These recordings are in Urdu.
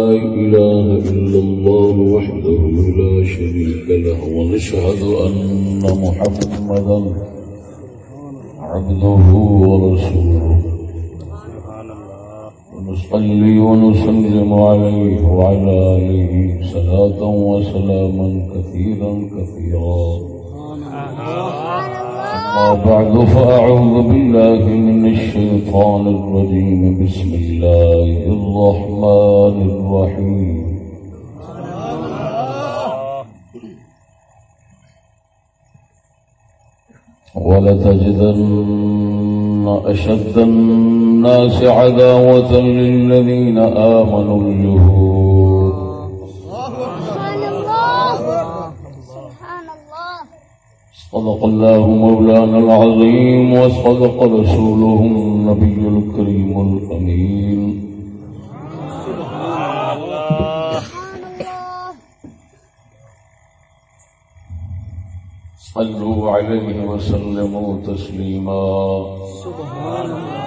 لا إله إلا الله وحده لا شريك له ونشهد أن محمدا عبده ورسوله. ونصلي ونسلم عليه وعلى آله صلاة وسلاما كثيرا كثيرا. أما بعد فأعوذ بالله من الشيطان الرجيم. بسم الله الرحمن الرحيم. ولتجدن أشد الناس عداوة للذين آمنوا اليهود. صدق الله مولانا العظيم وصدق رسوله النبي الكريم الأمين. صلوا عليه وسلموا تسليما.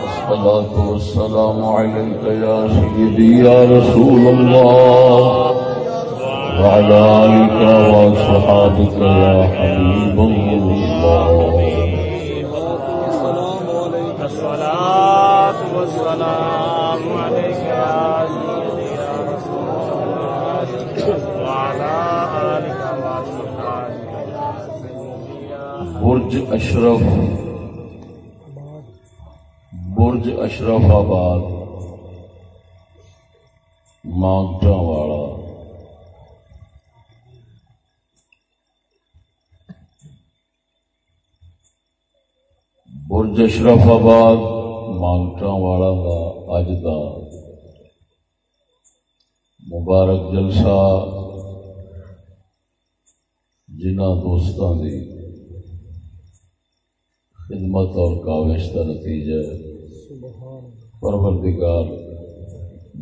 والصلاة والسلام عليك يا سيدي يا رسول الله. وعلى آلك وصحابك يا حبيب الله. برج اشرف برج اشرف آباد مانگٹا والا برج اشرف آباد مانگٹا والا کا اج کا مبارک جلسہ جنہ دوستوں کی خدمت اور کاوش کا نتیجہ پروردگار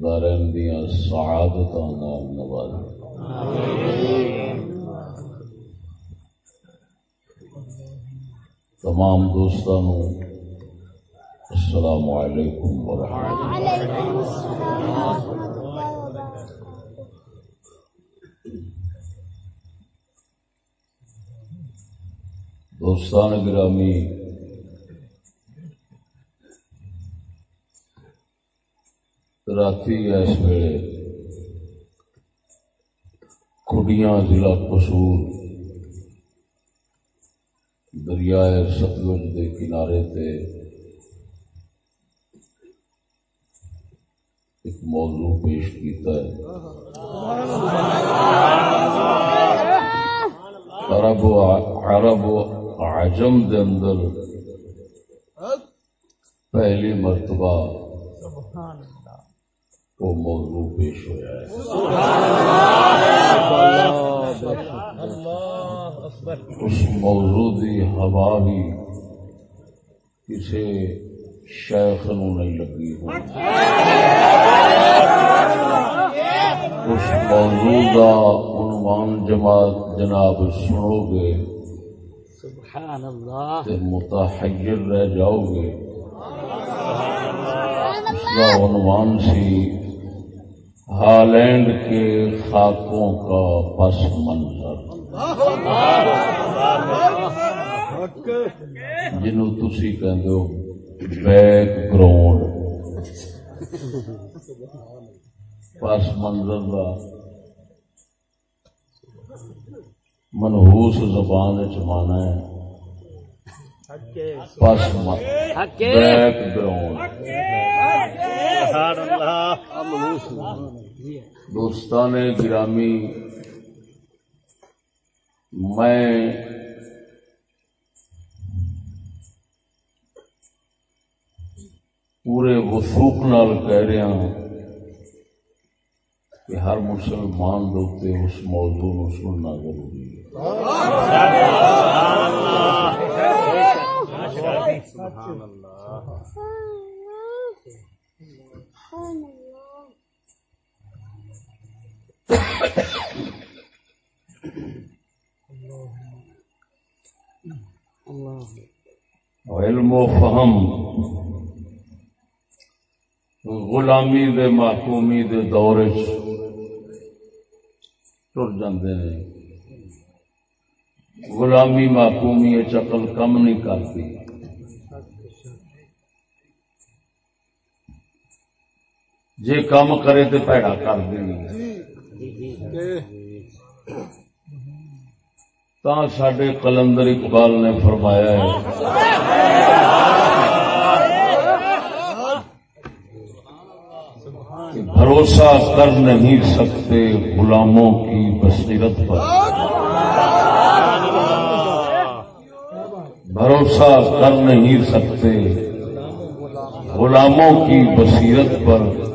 دارین دیا سعادت نام نواز تمام دوستوں السلام علیکم ورحمۃ وعليكم دوستان گرامی راتی اس ویلے کھڈیاں ضلع قصور دریائے ستلج کے کنارے تے ایک موضوع پیش کیتا ہے عرب و عرب و عجم دے اندر پہلی مرتبہ وہ موضوع پیش ہوا ہے اس موضوع دی ہوا بھی کسی شیخ نو نہیں لگی ہو اس موضوع کا عنوان جماعت جناب سنو گے سبحان اللہ۔ تے متحیر رہ جاؤ گے اس کا عنوان سی ہالینڈ کے خاکوں کا پس منظر۔ جنوں تسی کہندے ہو، بیک گراؤنڈ۔ پس منظر کا منہوس زبان چمانا ہے۔ بیک گراؤنڈ دوستان گرامی میں پورے وسوخ نال کہہ رہا ہوں کہ ہر مسلمان دوتے اس موضوع نو سننا ضروری ہے سبحان اللہ سبحان الله علم و فہم۔ غلامی دے محکومی دے دور ٹر جاندے نے۔ غلامی محکومی چکل کم نہیں کرتی۔ جے کام کرے تو پیڑا کر دینی تا سڈے کلندر اقبال نے فرمایا ہے۔ کہ بھروسہ کر نہیں سکتے غلاموں کی بصیرت پر۔ بھروسہ کر نہیں سکتے غلاموں کی بصیرت پر۔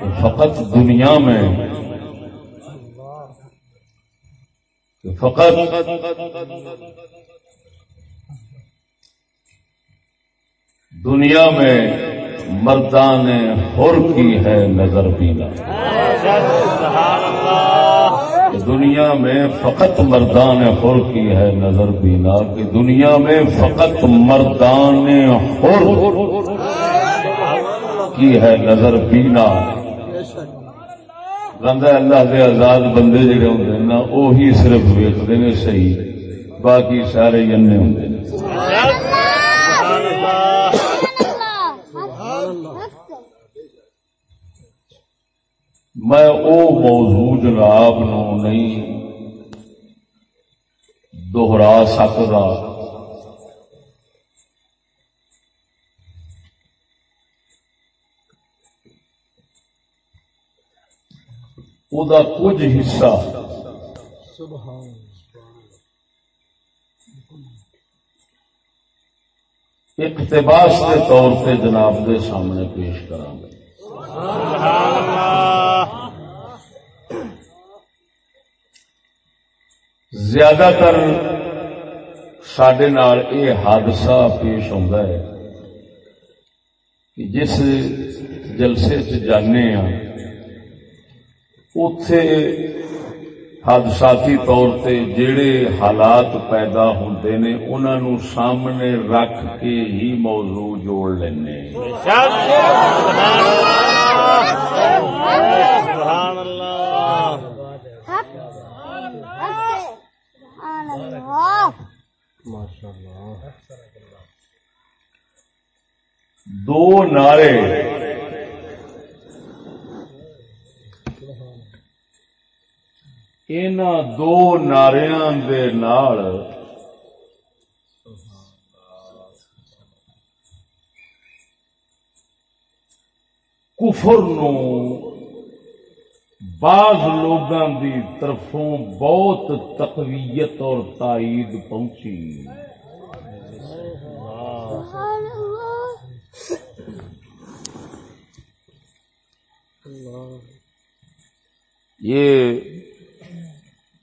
فقط دنیا میں۔ فقط دنیا میں مردان حر کی ہے نظر بینا۔ دنیا میں فقط مردان حر کی ہے نظر بینا۔ کہ دنیا میں فقط مردان حر کی ہے نظر بینا۔ بندہ اللہ کے آزاد بندے جڑے ہوں نا وہی صرف ویچتے ہیں صحیح، باقی سارے جنے ہوں میں او موضوع جناب نو نہیں، دوہرا سکتا او دا کچھ حصہ۔ اقتباس کے طور پہ جناب دے سامنے پیش کروں گا۔ زیادہ تر سڈے یہ حادثہ پیش ہوتا ہے کہ جس جلسے چ جانے ہاں اتے حادثاتی طور تے جڑے حالات پیدا ہوتے نے انہوں سامنے رکھ کے ہی موضوع جوڑ لینے دو نعرے ان دو نعریاں دے نال کفر نو بعض لوگاں دی طرفوں بہت تقویت اور تائید پہنچی یہ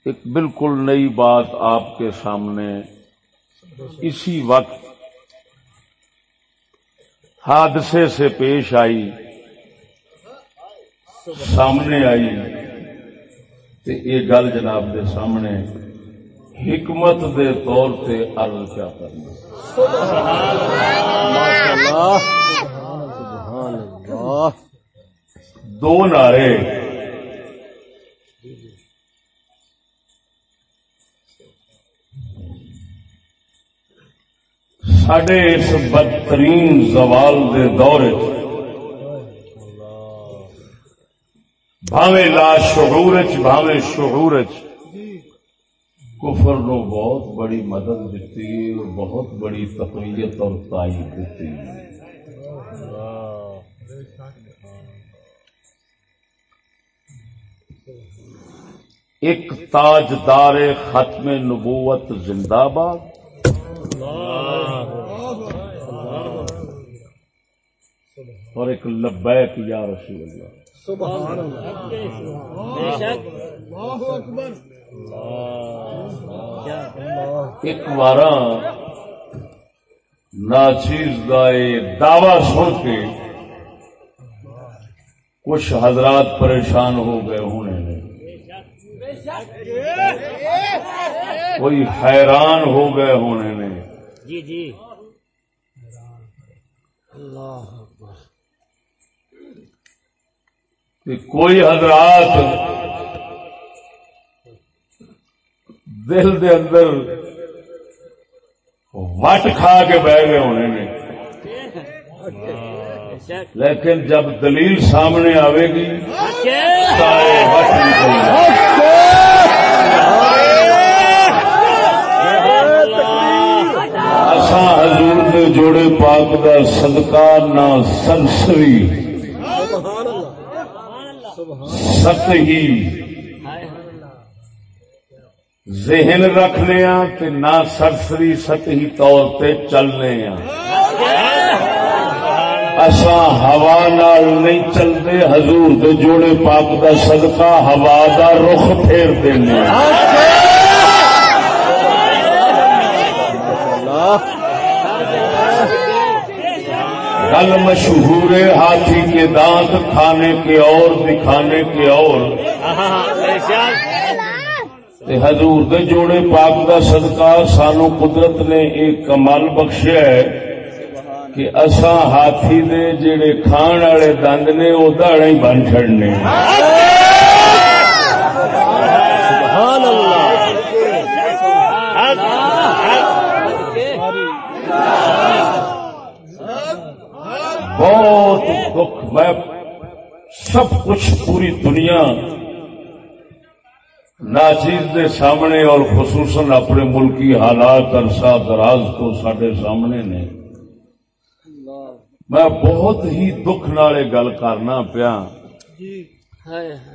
ایک بالکل نئی بات آپ کے سامنے اسی وقت حادثے سے پیش آئی، سامنے آئی۔ تے یہ گل جناب دے سامنے حکمت دے طور پہ عرض کیا کرنا۔ دو نعرے۔ سڈے اس بدترین زوال دے دور بھاوے لا شعور بھاوے شعور کفر نو بہت بڑی مدد دیتی اور بہت بڑی تقویت اور تائید دیتی ایک تاجدار ختم نبوت زندہ باد۔ اور ایک لبیک یا رسول اللہ۔ ایک بار ناچیز کا دعوی سن کے کچھ حضرات پریشان ہو گئے ہونے نے کوئی حیران ہو گئے ہونے نے جی جی۔ کہ کوئی حضرات دل دے اندر وٹ کھا کے بہ گئے ہونے نے۔ لیکن جب دلیل سامنے آئے گی، سارے وٹ اساں حضور دے جوڑے پاک دا صدقہ نہ سرسری ست ہی۔ ذہن رکھنے ہاں تے نہ سرسری سطحی طور تے چلنے ہاں اصا ہوا نال نہیں چلتے، حضور دے جوڑے پاک دا صدقہ ہوا دا رخ پھیر دینے۔ کل مشہور ہاتھی کے دانت کھانے کے اور، دکھانے کے اور۔ تے حضور دے جوڑے پاک دا صدقہ، سانو قدرت نے ایک کمال بخشیا ہے کہ اساں ہاتھی دے جڑے کھان والے دند نے وہ داڑے ہی بن چڑنے بہت دکھ میں سب کچھ پوری دنیا ناچیز دے سامنے اور خصوصاً اپنے ملکی حالات عرصہ دراز کو سڈے سامنے نے۔ میں بہت ہی دکھ نالے گل کرنا پیا۔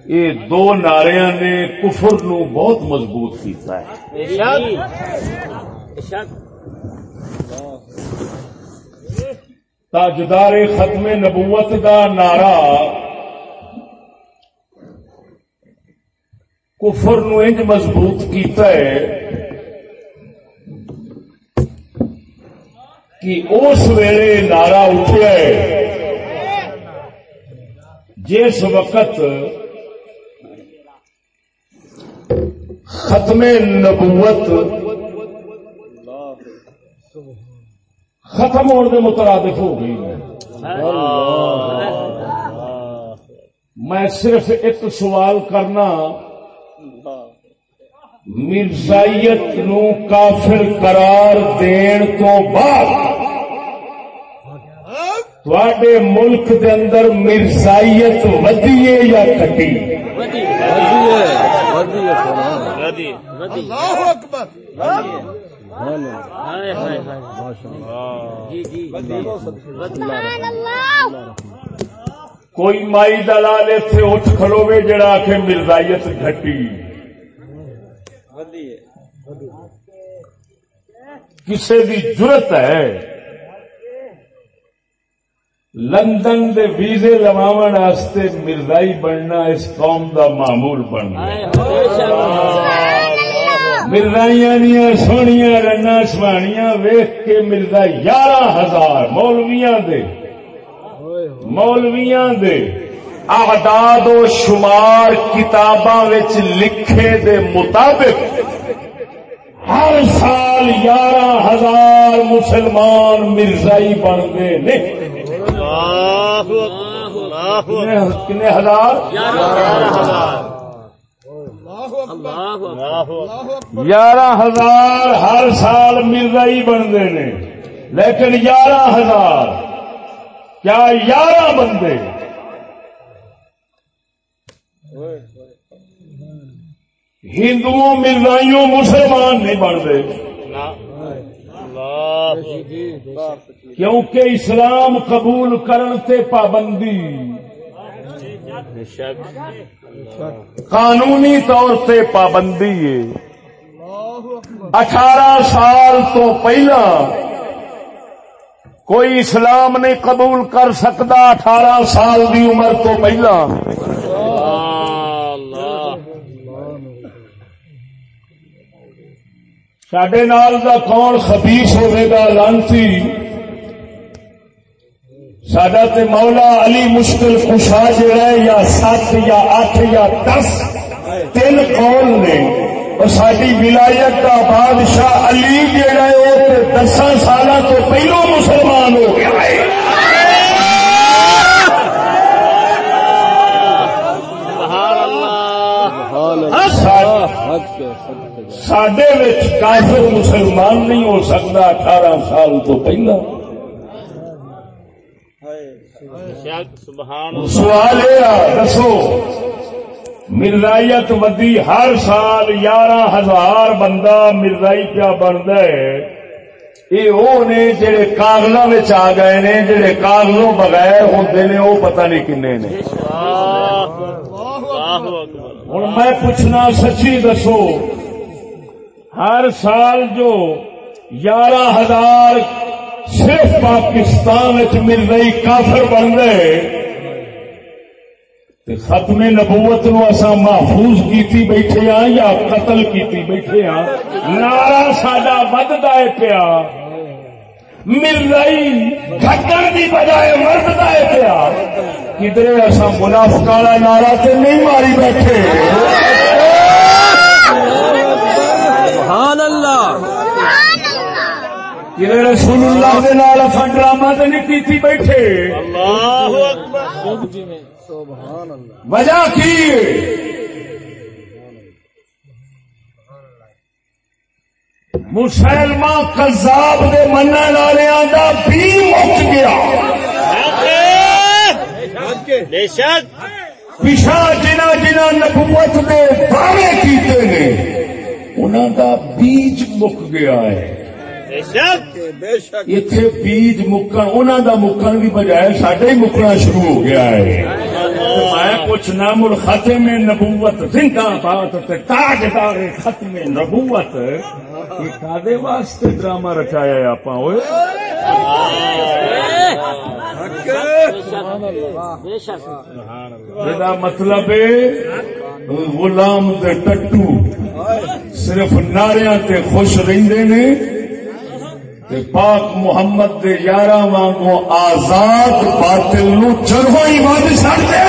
یہ دو نعریا نے کفر نو بہت مضبوط کیتا ہے۔ تاجدار ختم نبوت دا نعرہ کفر نو انج مضبوط کیتا ہے کہ اس ویلے نعرہ اٹھیا ہے جس وقت ختم نبوت ختم ہونے کے مترادف ہو گئی میں صرف ایک سوال کرنا مرزائیت نو کافر قرار دین تو بعد تھوڑے ملک دے اندر مرزائیت ودیے یا کٹی؟ اللہ۔ کوئی مائی دلال اتنے اٹھ کھلوے جڑا آخ مرزائیت گھٹی۔ کسی دی ضرورت ہے۔ لندن دے ویزے لواون واسطے مرزائی بننا اس قوم دا معمول بننا مرزائیاں دیا سونیاں رنگا سوانیاں ویخ کے مرزا یارہ ہزار مولویاں دے۔ مولویاں دے۔ اعداد و شمار کتاباں وچ لکھے دے مطابق ہر سال یارہ ہزار مسلمان مرزائی بنتے نے۔ کنے ہزار۔ یارہ ہزار ہر سال مرزائی بنتے نے لیکن یارہ ہزار کیا یارہ بندے ہندوؤں مرزائیوں مسلمان نہیں بنتے۔ کیونکہ اسلام قبول کرن تے پابندی۔ قانونی طور سے پابندی ہے۔ اٹھارہ سال تو پہلا کوئی اسلام نہیں قبول کر سکتا اٹھارہ سال دی عمر تو پہلا۔ سڈے نال دا کون خبیس ہوئے گا لانسی سڈا تے مولا علی مشکل کشا جڑا ہے، یا سات یا اٹھ یا دس، تین کون نے۔ اور ساری ولایت کا بادشاہ علی جڑا ہے، وہ دساں سال تو پہلو مسلمان ہو گیا ہے۔ سڈے کافر مسلمان نہیں ہو سکتا اٹھارہ سال تو پہلا۔ سوال یہ دسو، مرزائیت ودی ہر سال یارہ ہزار بندہ مرزائی پیا بنتا ہے۔ یہ وہ نے جڑے کاغلوں آ گئے نے، جڑے کاغلوں بغیر ہوتے نے، وہ پتہ نہیں کنے نے۔ ہوں میں پوچھنا، سچی دسو، ہر سال جو یارہ ہزار صرف پاکستان مل رہی کافر بن رہے ختم نبوت نو اصا محفوظ کیتی بیٹھے ہاں یا قتل کیتی بیٹھے ہاں؟ نارا ساڈا بدتا ہے پیا۔ مل رہی گھٹن کی بجائے مردتا ہے پیا۔ کدھر اصا منافق والا نارا تے نہیں ماری بیٹھے سبحان اللہ کدھر رسول اللہ دے نال اصا ڈرامہ تے نہیں کیتی بیٹھے۔ اللہ اکبر۔ وجہ کی؟ مسلمہ کذاب دے منع والوں دا بھی مک گیا۔ بے شک۔ پیچھا جنا جنا نبوت دے دعوے کیتے نے انہوں دا بیج مک گیا ہے۔ بے شک! بے شک! اتے بیج مکن انہوں دا مکن کی بجائے سڈے ہی مکنا شروع ہو گیا ہے۔ میں کچھ نام ختم نبوت زندہ بات تے تاجدار ختم نبوت۔ یہ کادے واسطے ڈرامہ رچایا ہے آپ مطلب ہے غلام تے ٹٹو۔ صرف ناریاں تے خوش رہندے نے تے پاک محمد دے یارہ وانگو آزاد باطل نو چرہو ہی ود سکتے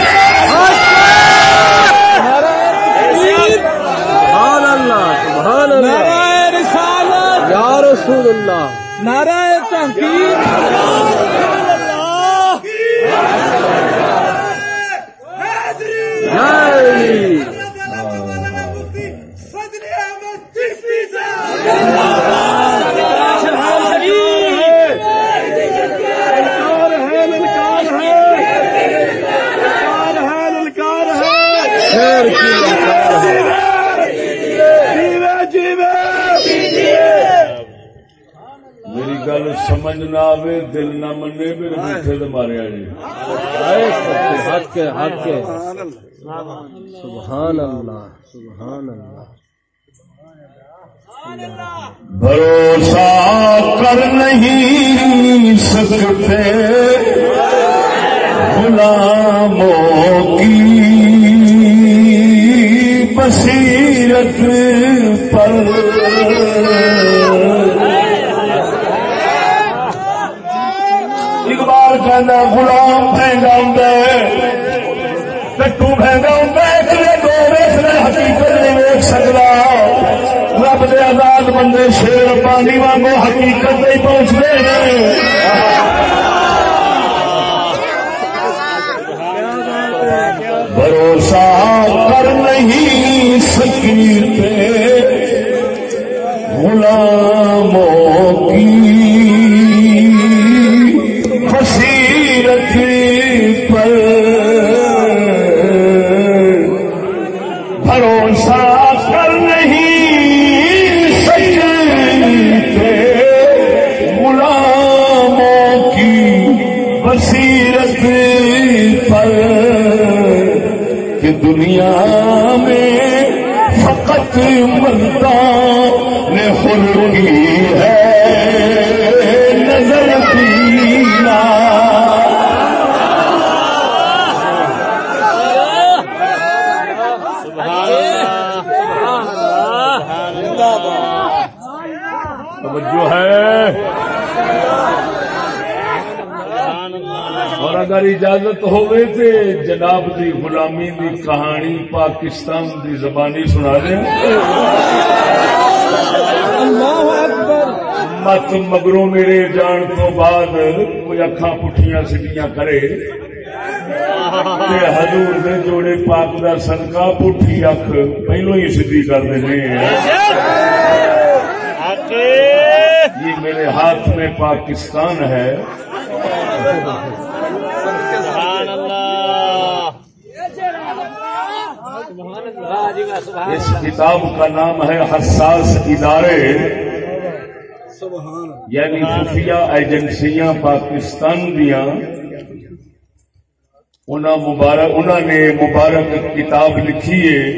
سبحان اللہ سبحان اللہ۔ رسالت۔ یا رسول اللہ۔ نعرہ تحقیق خیر کی میری گل سمجھ نہ آوے دل نہ منے میرے میٹھے تو مارے جی حق ہے حق ہے سبحان اللہ سبحان اللہ۔ بھروسہ کر نہیں سکتے۔ غلاموں سکتا رب دے آزاد بندے شیر پانی وانگو حقیقت نہیں پہنچتے ہیں بھروسہ کر نہیں سکتے اگر اجازت ہوئے تے جناب دی غلامی دی کہانی پاکستان دی زبانی سنا دیں مت مگروں میرے جان تو بعد کوئی اکھاں پٹھیاں سٹیاں کرے۔ تے حضور دے جوڑے پاک دا صدقہ پٹھی اکھ پہلو ہی سدھی کر دینے حق یہ میرے ہاتھ میں پاکستان ہے سبحان اللہ اس کتاب کا نام ہے حساس ادارے۔ یعنی خفیہ ایجنسیاں پاکستان دیا۔ انہاں مبارک نے مبارک کتاب لکھی ہے۔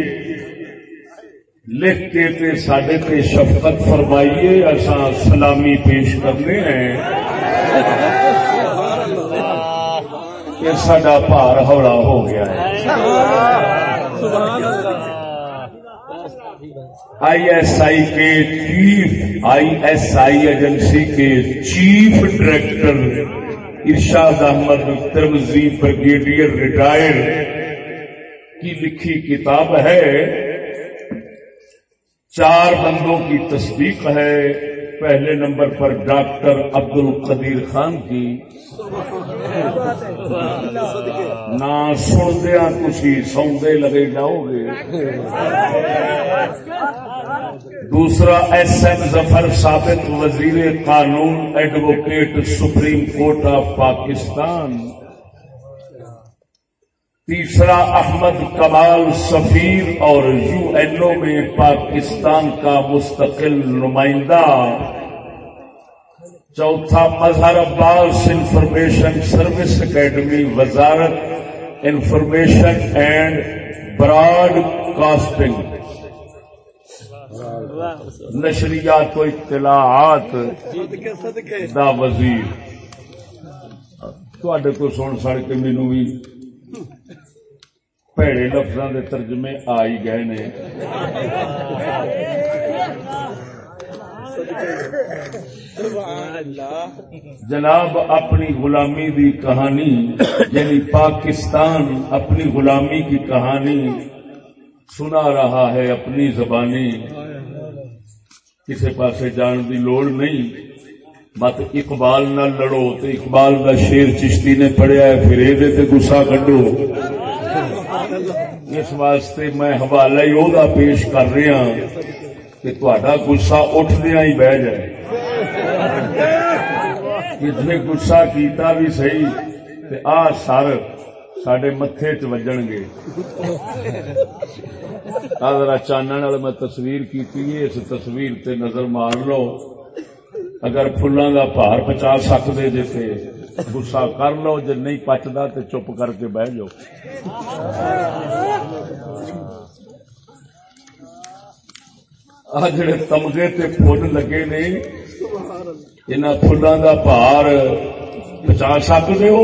لکھ کے تے سڈے تے شفقت فرمائیے اساں سلامی پیش کرنے ہیں۔ کہ سڈا بھار ہولا ہو گیا ہے۔ آئی ایس آئی کے chief I S I agency کے chief director Irshad Ahmad Tirmizi brigadier retire کی لکھی کتاب ہے۔ چار بندوں کی تصدیق ہے۔ پہلے نمبر پر ڈاکٹر عبد القدیر خان کی۔ نہ سندیا تھی سوندے لگے جاؤ گے۔ دوسرا ایس ایم ظفر ثابت وزیر قانون advocate supreme court of Pakistan. تیسرا احمد کمال سفیر اور یو این او میں پاکستان کا مستقل نمائندہ۔ چوتھا Mazhar Abbas information service academy وزارت انفارمیشن اینڈ براڈ کاسٹنگ نشریات و اطلاعات دا وزیر۔ تھوڑے کو سن سڑ کے مینو بھی پیڑے لفظوں کے ترجمے آ ہی گئے نے۔ جناب اپنی غلامی دی کہانی یعنی پاکستان اپنی غلامی کی کہانی سنا رہا ہے اپنی زبانی۔ کسی پاسے جان دی لوڑ نہیں۔ مت اقبال نہ لڑو تو اقبال کا شیر چشتی نے پڑھیا ہے، پھر یہ گسا کڈو۔ اس واسطے میں حوالہ ہی وہ پیش کر رہا کہ تا گسا اٹھدیا ہی بہ جائے۔ کسی گسا کیتا بھی صحیح، تے آ سر سڈے متے چ گے ذرا چانن والے میں تصویر کی اس تصویر تے نظر مار لو اگر فلاں کا بھار پچا سکتے جی تے گسا کر لو جی نہیں پچتا تو چپ کر کے بہ جاؤ آ جڑے تمغے تے پھول لگے نے ان فلاں کا بھار پچا سکتے ہو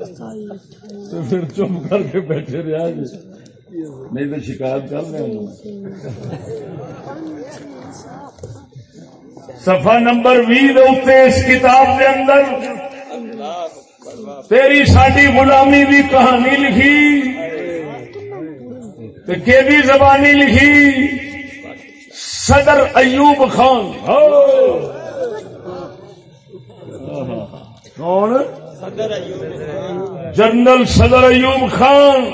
تو پھر چپ کر کے بیٹھے رہا جی نہیں تو شکایت کر رہے ہیں۔ صفحہ نمبر وی اس کتاب کے اندر تیری ساری غلامی دی کہانی لکھی کہ زبانی لکھی۔ صدر ایوب خان۔ کون؟ جنرل صدر ایوب خان۔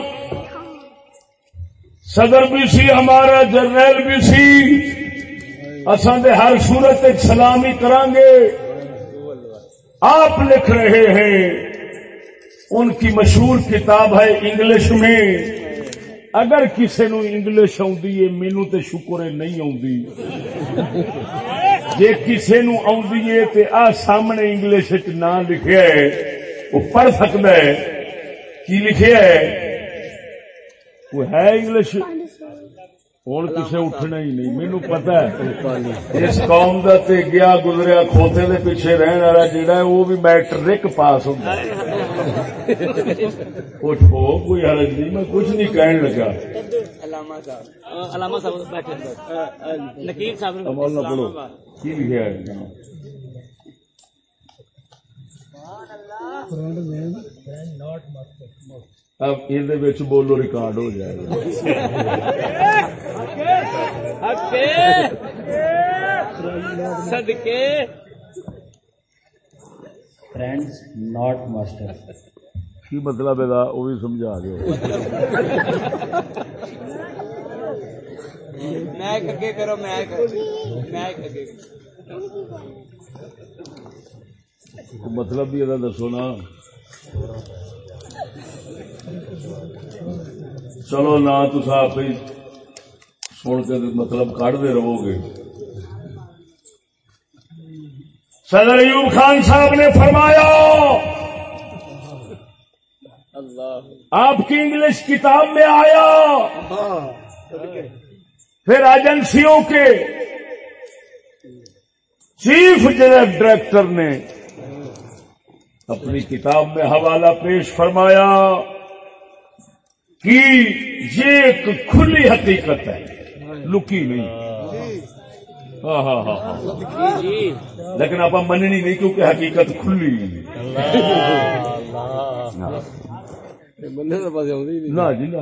صدر بھی سی، ہمارا جرنیل بھی سی۔ اصل دے ہر صورت ایک سلامی کریں گے آپ لکھ رہے ہیں۔ ان کی مشہور کتاب ہے انگلش میں۔ اگر کسی نو انگلش آدھی ہے مینو تو شکر ہے نہیں آدھی جی کسی نو آدھی ہے تو آ سامنے انگلش نہ لکھا ہے۔ وہ پڑھ سکتا ہے کی لکھا ہے؟ وہ ہے انگلش۔ ہوں کسی اٹھنا ہی نہیں مینو پتا ہے۔ اس قوم کا تے گیا گزریا کھوتے دے پیچھے رہن والا جہاں ہے وہ بھی میٹرک پاس ہوتا اٹھ ہو کوئی حرج نہیں میں کچھ نہیں کہنے لگا۔ علامہ صاحب بیٹھے۔ نکیر صاحب مولانا پڑھو کی لکھا ہے؟ اب یہ بولو ریکارڈ ہو جائے گا۔ صدقے۔ Not masters. کی مطلب ہے وہ بھی سمجھا میک اگے کرو میک میک اگے مطلب بھی یہ دسو نا۔ چلو نہ تو آپ ہی سن کے مطلب کھڑتے رہو گے۔ صدر ایوب خان صاحب نے فرمایا، آپ کی انگلش کتاب میں آیا۔ پھر ایجنسیوں کے چیف ڈائریکٹر نے اپنی کتاب میں حوالہ پیش فرمایا کہ یہ ایک کھلی حقیقت ہے۔ لکی نہیں۔ ہاں ہاں ہاں ہاں۔ لیکن آپ مننی نہیں کیونکہ حقیقت کھلی۔ نہ جی نہ۔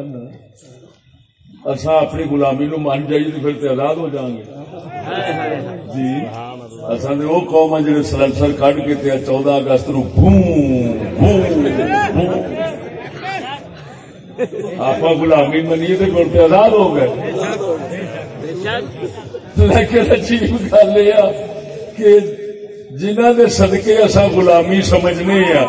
اصا اپنی غلامی نو مان جائیے تو پھر تو آزاد ہو جائیں گے۔ جی۔ اصل نے وہ قوم ہے جی سلنسر کٹ کے چودہ اگست نو آپ غلامی منیے تو آزاد ہو گئے۔ لیکن اچھی گل یہ کہ جنہ دے صدقے اصا غلامی سمجھنے ہیں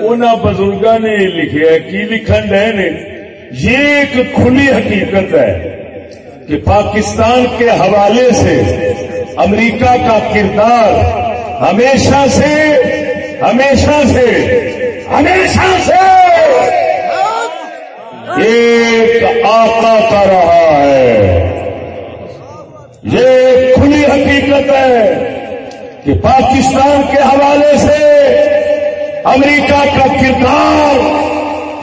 انہوں بزرگوں نے لکھا کی لکھن ڈے نے؟ یہ ایک کھلی حقیقت ہے کہ پاکستان کے حوالے سے امریکہ کا کردار ہمیشہ سے ہمیشہ سے ہمیشہ سے ایک آقا کا رہا ہے۔ یہ ایک کھلی حقیقت ہے کہ پاکستان کے حوالے سے امریکہ کا کردار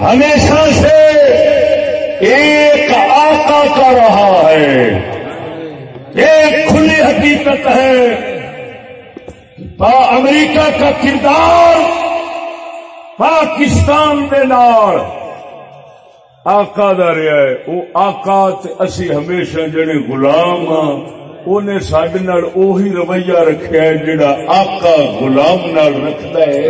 ہمیشہ سے ایک آقا کا رہا ہے۔ ایک کھلی حقیقت ہے۔ امریکہ کا کردار پاکستان کے نال۔ آقا دا رہا ہے، وہ آقا اسی ہمیشہ جڑے غلام ہاں انہیں سڈے اوہی رویہ رکھا ہے جڑا آقا غلام نال رکھتا ہے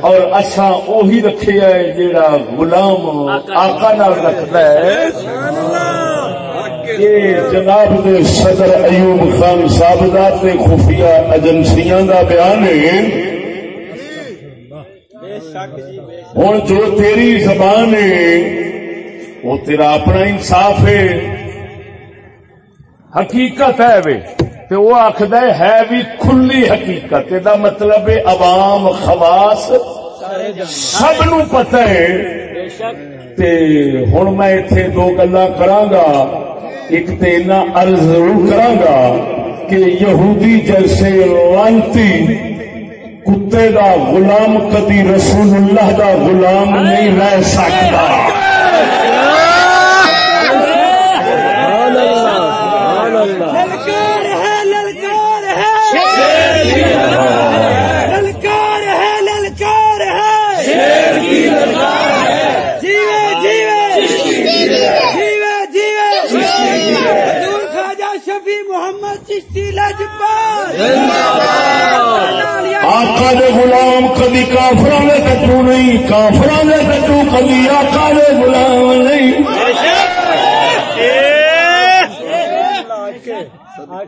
اور اچھا اوہی رکھے ہے جڑا غلام آقا نال رکھتا ہے۔ یہ جناب دے صدر ایوب خان صاحب دا تے خفیہ ایجنسیاں دا بیان ہے۔ ہوں جو تیری زبان ہے، وہ تیرا اپنا انصاف ہے۔ حقیقت ہے وے۔ تے وہ آخد ہے بھی کھلی حقیقت۔ یہ مطلب ہے عوام خواص۔ سب نو پتہ ہے۔ تے ہوں میں اتے دو گلا گا۔ ایک تو اینا عرض ضرور گا کہ یہودی جیسے لانتی کتے دا غلام، کدی رسول اللہ دا غلام نہیں رہ سکتا للکار ہے للکار ہے للکار ہے للکار ہے جیوے جیوے جیوے جیوے حضور خواجہ شفیع محمد چشتی لجپال آقا دے غلام کدی کافراں دے کٹو نہیں، کافراں دے کٹو کدی آقا دے غلام نہیں۔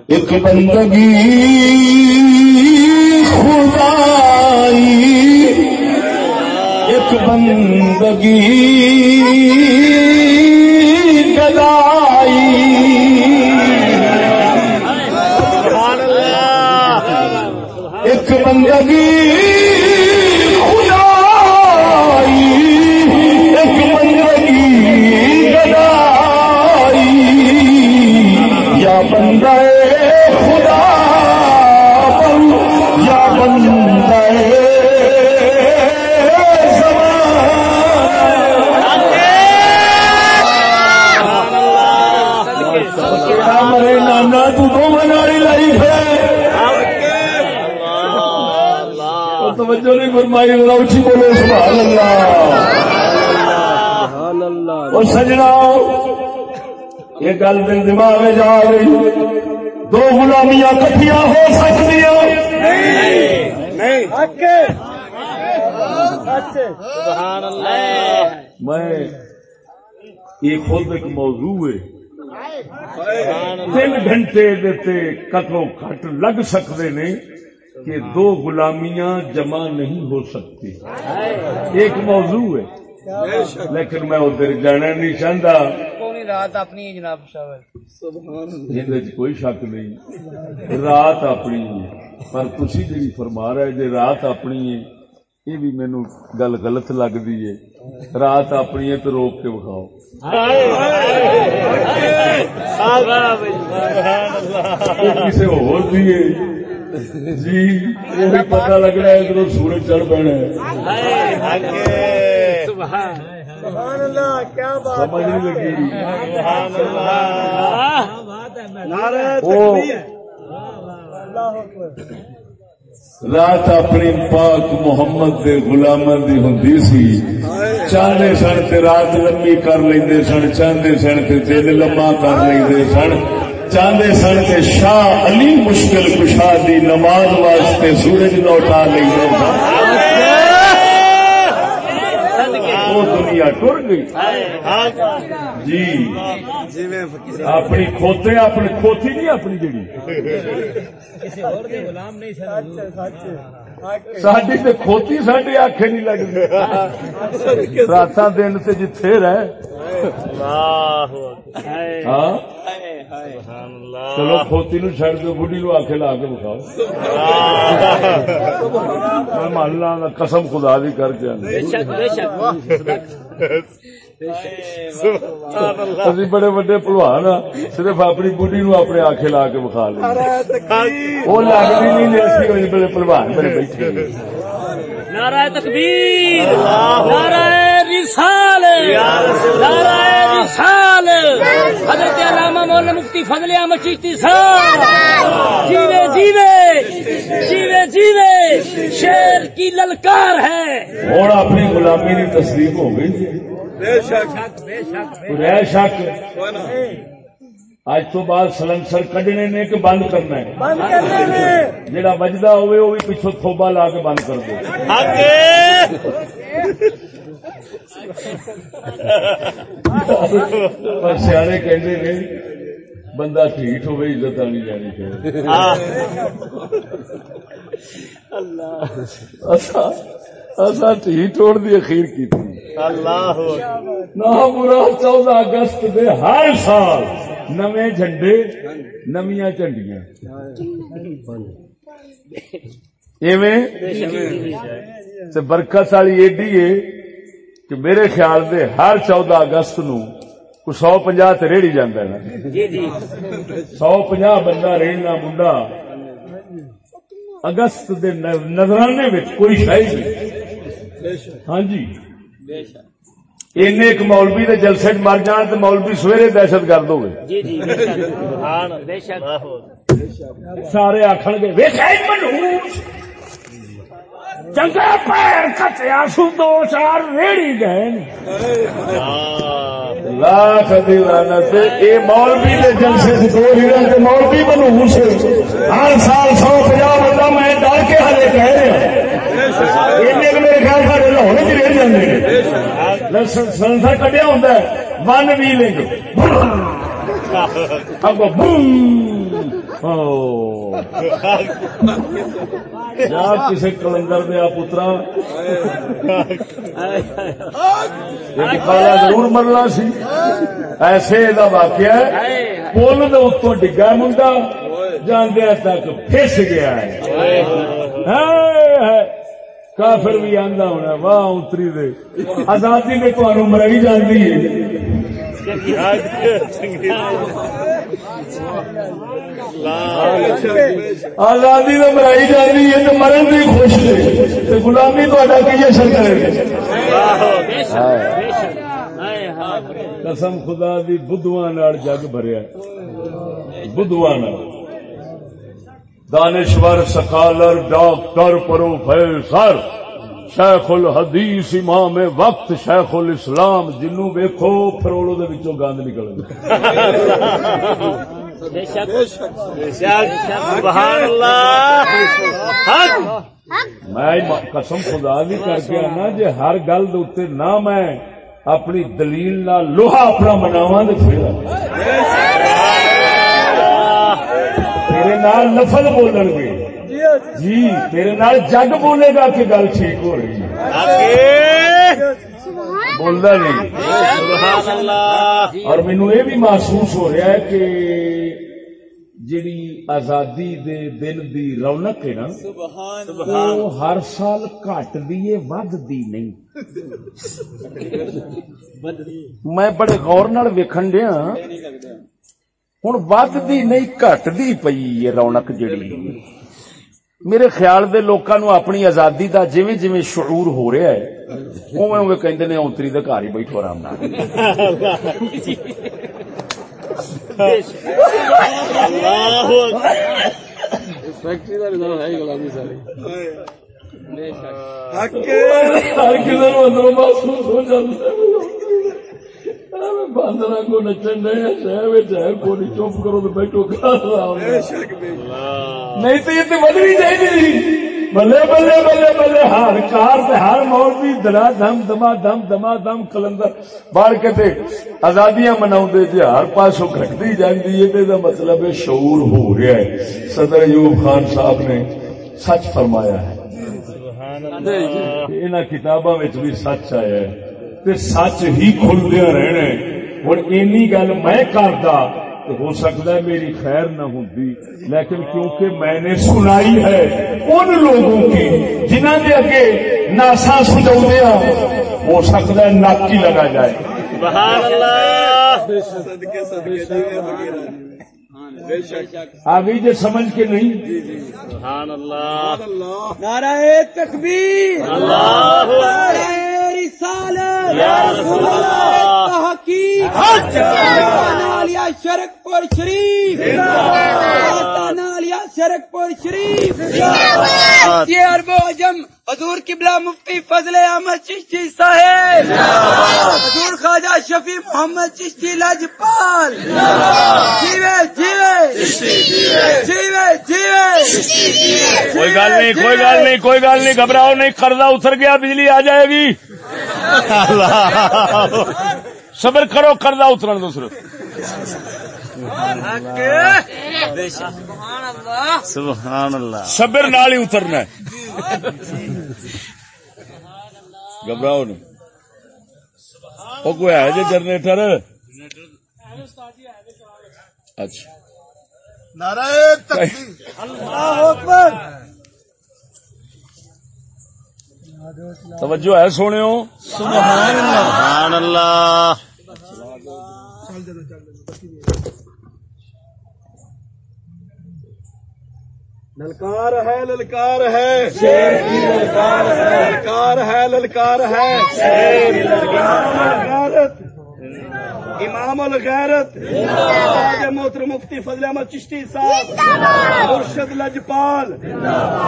ایک بندگی خدائی۔ ایک بندگی گدائی ایک بندگی خدائی ایک بندگی گدائی۔ یا بندہ خدا بن یا بندہ مرے نانا تو دو لائی ہے توجہ نہیں فرمائی اللہ اچھی بولو سبحان اللہ۔ سبحان اللہ۔ اور سجنا یہ گل دل دماغ میں جا گئی۔ دو غلامیاں کٹھیاں ہو سکتی سبحان اللہ۔ میں یہ خود ایک موضوع ہے۔ تین گھنٹے دیتے کتوں کٹ لگ سکتے نے۔ کہ دو غلامیاں جمع نہیں ہو سکتی۔ ایک موضوع ہے۔ لیکن میں ادھر جانا نہیں چاہتا۔ رات اپنی جناب کوئی شک نہیں۔ رات اپنی ہے۔ پر تھی جی فرما رہے جی رات اپنی ہے یہ بھی مینو گل غلط لگتی ہے۔ رات اپنی ہے تو روک کے بکھاؤ کسی ہو جی وہ بھی پتا لگ رہا ہے ادھر سورج چڑھ پینا سمجھ نہیں لگی۔ رات اپنی پاک محمد دے غلاماں دی ہوندی سی۔ چاہتے سن تے رات لمبی کر لیندے سن چاہتے سن تے دل لمبا کر لیندے سن۔ چاہتے سن تے شاہ علی مشکل کشا دی نماز واسطے سورج لوٹا سن وہ دنیا ٹر گئی۔ جی۔ اپنی کھوتے اپنی کھوتی نہیں اپنی جڑی۔ ساری تو کھوتی ساری آخ نہیں لگتی رات دن سے جتھے رہ۔ ہاں؟ چلو کھوتی نو چڑ دو بڑھی نو آخ لا کے بکھاؤ۔ میں قسم خدا دی کر کے بے شک بے شک۔ اسی بڑے بڑے پلوان ہاں صرف اپنی بڑھی نو اپنے آخ لا کے بکھا لیں۔ وہ لگتی نہیں جیسی بڑے پلوان بڑے بیٹھے۔ نعرہ تکبیر۔ نعرہ رسال! نعرہ رسال! حضرت علامہ مولانا مفتی فضل احمد چیشتی صاحب! جیوے جیوے! جیوے جیوے! شیر کی للکار ہے! اور اپنی غلامی کی تصدیق ہو گئی بے شک! اج تو بعد سلنسر کڈنے نے کہ بند کرنا ہے۔ جڑا بجدا ہوئے وہ بھی پچھو تھوبا لا کے بند کر دو۔ پر سیانے کہندے نے بندہ ٹھیٹ ہوئے عزت آنی جانی چاہیے اسا اسا ٹھیٹ توڑ دی اخیر کی تھی نہ مراد چودہ اگست دے ہر سال نویں جھنڈے نمیاں جھنڈیاں۔ ایویں؟ برکت والی ایڈی ہے۔ کہ میرے خیال دے ہر چودہ اگست نو کو سو پنجا تے ریڑی ہے نا۔ جی جی۔ سو پنجا بندہ ریڑنا منڈا۔ اگست دے نظرانے وچ کوئی نہیں۔ ہاں جی۔ ایک مولوی دے جلسے مر جان تے مولوی سویرے دہشت گرد ہوگی جی جی شک۔ سارے آخر گے چنگا پیر کچیا سو دو چار ریڑی گئے لاکھ دی لعنت اے مولوی دے جلسے سے دو ہیرا تے مولوی منہوس ہر سال سو پنجا بندہ میں ڈال کے ہلے کہہ رہا میرے خیال سارے لاہور چ رہ سنسا ہے۔ One willing. اگو بوم او جا کسی کلندر دیا پترا۔ کالا ضرور مرنا سی۔ ایسے دا واقعہ ہے۔ پل دے اتوں ڈگا منڈا۔ جاندیا تک پھس گیا ہے۔ ہائے ہائے۔ کافر بھی آندا ہونا واہ اتری دے۔ آزادی نے تمہوں مرائی جاندی ہے۔ آزادی تو مرائی جاتی ہے تو مرن بھی خوش ہے۔ تو غلامی تا کی اثر کرے؟ قسم خدا دی، بدھواں جگ بھریا بدھواں دانشور، سکالر، ڈاکٹر، پروفیسر، شیخ الحدیث، امام وقت، شیخ الاسلام، جنوں ویکھو، پھر دے وچوں گند نکل بے شک بے شک سبحان اللہ حق میں قسم خدا بھی کر کے آنا جی ہر گل دے اتنے نہ میں اپنی دلیل نہ لوہا اپنا مناوا تو پھر تیرے نال نفل بولن گے۔ جی تیرے نال جگ بولے گا کہ گل ٹھیک ہو رہی ہے۔ بولتا نہیں۔ اور مینو یہ بھی محسوس ہو رہا ہے کہ جڑی آزادی دے دن دی رونق ہے نا وہ ہر سال گھٹ دی ود دی نہیں۔ میں بڑے غور نال ویکھن ڈیا ہوں ود دی نہیں گھٹ دی پئی یہ رونق جڑی میرے خیال دے لوکاں نو اپنی آزادی دا جویں جویں شعور ہو رہا ہے اوویں اوویں کہندے نے اونتری دے گھر ہی بیٹھو آرام نال۔ اللہ اکبر باندر کو نچن ڈے شہر ہے کوئی چپ کرو تو بیٹھو نہیں تو یہ تو بدلی چاہیے بلے بلے بلے بلے ہر کار سے ہر موڑ بھی دڑا دم دما دم دما دم کلندر باہر کے آزادیاں مناؤ جی ہر پاسوں کٹتی جاتی ہے تو مطلب ہے شعور ہو رہا ہے صدر ایوب خان صاحب نے سچ فرمایا ہے ان کتاباں بھی سچ آیا ہے تے سچ ہی کھلدیا رہنا ہوں اینی گل میں کرتا تو ہو سکتا ہے میری خیر نہ ہوتی لیکن کیونکہ میں نے سنائی ہے ان لوگوں کی جنہ کے اگے ناسا سجا ہو سکتا ہے ناکی لگا جائے۔ سبحان اللہ۔ آگے جو سمجھ کے نہیں؟ سبحان اللہ۔ نعرہ تکبیر۔ اللہ رسالت یا رسول اللہ۔ تحقیق نالیا شرک پور شریف۔ نالیا شرک پور شریف۔ یہ ارب اجم حضور قبلہ مفتی فضل احمد چشتی صاحب۔ حضور خواجہ شفیع محمد چشتی جیوے جیوے۔ جیوے۔ کوئی گل نہیں کوئی گل نہیں کوئی گل نہیں گھبراؤ نہیں قرضہ اتر گیا بجلی آ جائے گی۔ صبر کرو قرضہ اترن دو صرف۔ سبحان اللہ۔ صبر نال ہی اترنا ہے۔ گھبراؤ نہیں۔ وہ کوئی ہے جی جنریٹر؟ اچھا۔ توجہ ہے سونے سبحان اللہ۔ للکار ہے للکار ہے۔ شیر کی للکار ہے۔ للکار ہے۔ للکار ہے۔ امام الغیرت محترم مفتی فضل احمد چشتی صاحب مرشد لجپال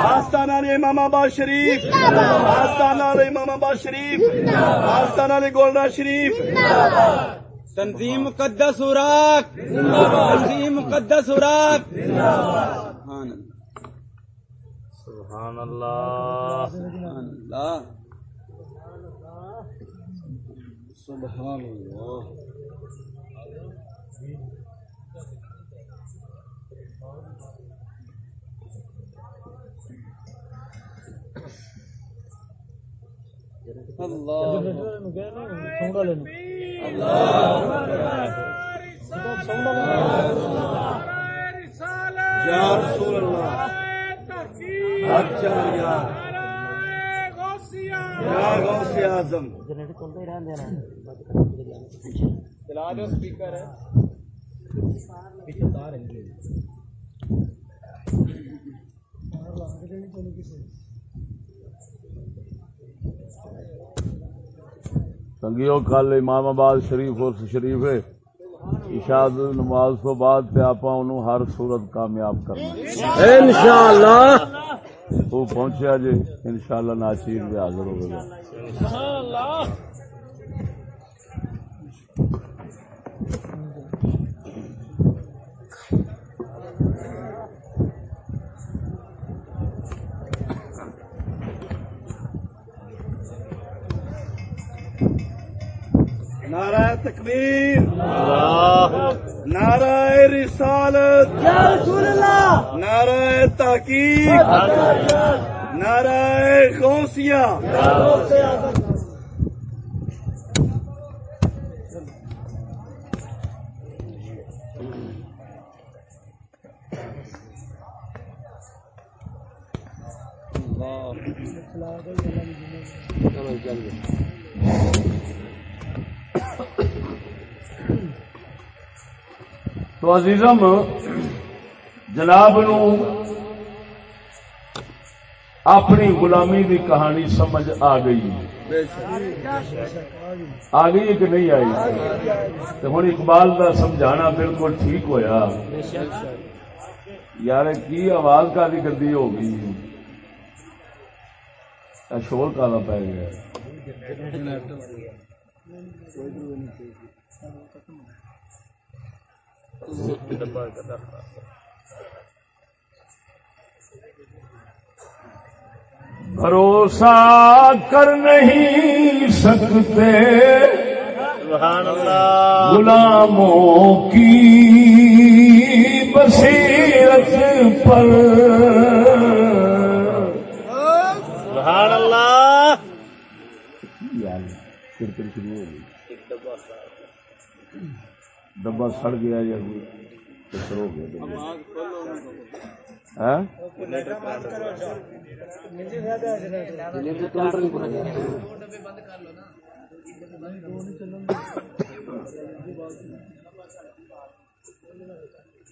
آستانہ امام آباد شریف آستانہ امام آباد شریف آستانہ گولڈا شریف۔ تنظیم مقدس عراق تنظیم مقدس عراق سبحان اللہ۔ اللہ۔ سبحان اللہ۔ یا رسول اللہ۔ اچھا یا غوث اعظم۔ سنگیو کل امام آباد شریف اور شریف ہے۔ اشاد نماز تو بعد تے آپ ہر صورت کامیاب کرنا۔ انشاءاللہ۔ وہ پہنچیا جی انشاءاللہ ناچیر بھی حاضر ہو نعرہ تکبیر۔ نعرہ رسالت۔ اللہ۔ نعرہ تحقیق نعرہ غوثیہ۔ تو عزیزم، جناب نو اپنی غلامی دی کہانی سمجھ آ گئی۔ آ گئی کہ نہیں آئی؟ تو ہوں اقبال کا سمجھانا بالکل ٹھیک ہویا۔ یار، کی آواز کا بھی گندی ہو گئی شور کالا پی گیا۔ بھروسہ کر نہیں سکتے۔ غلاموں کی بصیرت پر۔ سبحان اللہ۔ ڈبا سڑ گیا یا ہو گیا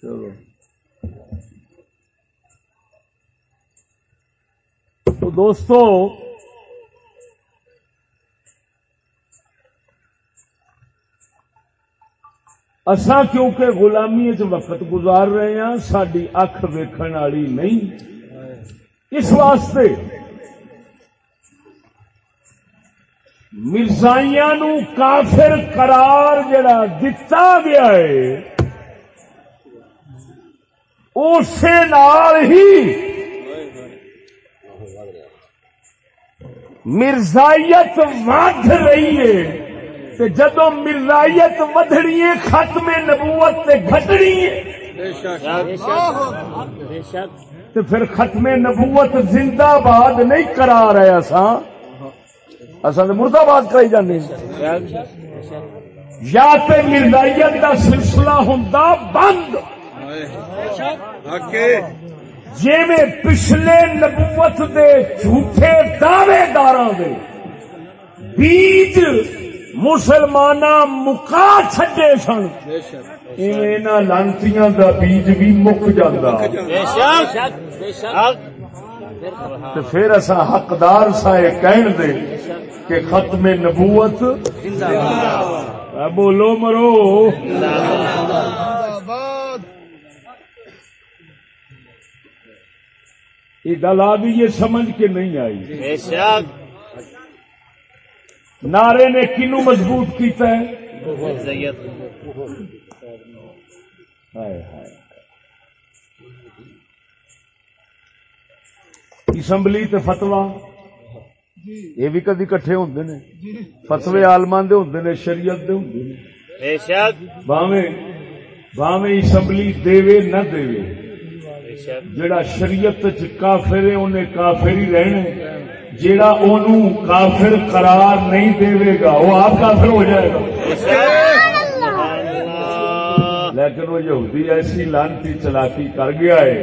چلو۔ تو دوستو اسا کیونکہ غلامی چ وقت گزار رہے ہیں ساری اکھ ویکھن والی نہیں۔ اس واسطے مرزائیاں نو کافر قرار جڑا دتا گیا ہے اسی نال ہی مرزائیت ود رہی ہے۔ تے جدو مرزائیت ودھنی ہے ختم نبوت تے گھٹنی ہے۔ تے پھر ختم نبوت زندہ باد نہیں کرا رہے اساں۔ اساں تے مردہ باد کرائی جانے یا تے مرزائیت کا سلسلہ ہوندا بند۔ جی میں پچھلے نبوت دے جھوٹے دعوے داراں دے بیج مسلمان مکا چھڈے سن۔ ایویں لانتیاں دا بیج بھی مک جاتا پھر اسا حقدار سا یہ کہن دے کہ ختم نبوت۔ بولو مرو۔ یہ گل آ بھی یہ سمجھ کے نہیں آئی۔ نعرے نے کنو مضبوط کیتا ہے؟ اسمبلی تے فتوا یہ بھی کدی کٹھے ہوندے نے۔ فتوے آلمان دے ہوندے نے شریعت دے ہوندے نے۔ بے شک۔ اسمبلی دے نہ دے جڑا شریعت کافر ہے انہیں کافر ہی رہنا ہے۔ جڑا اونوں کافر قرار نہیں دے گا وہ آپ کافر ہو جائے گا۔ لیکن وہ یہودی ایسی لانتی چلاکی کر گیا ہے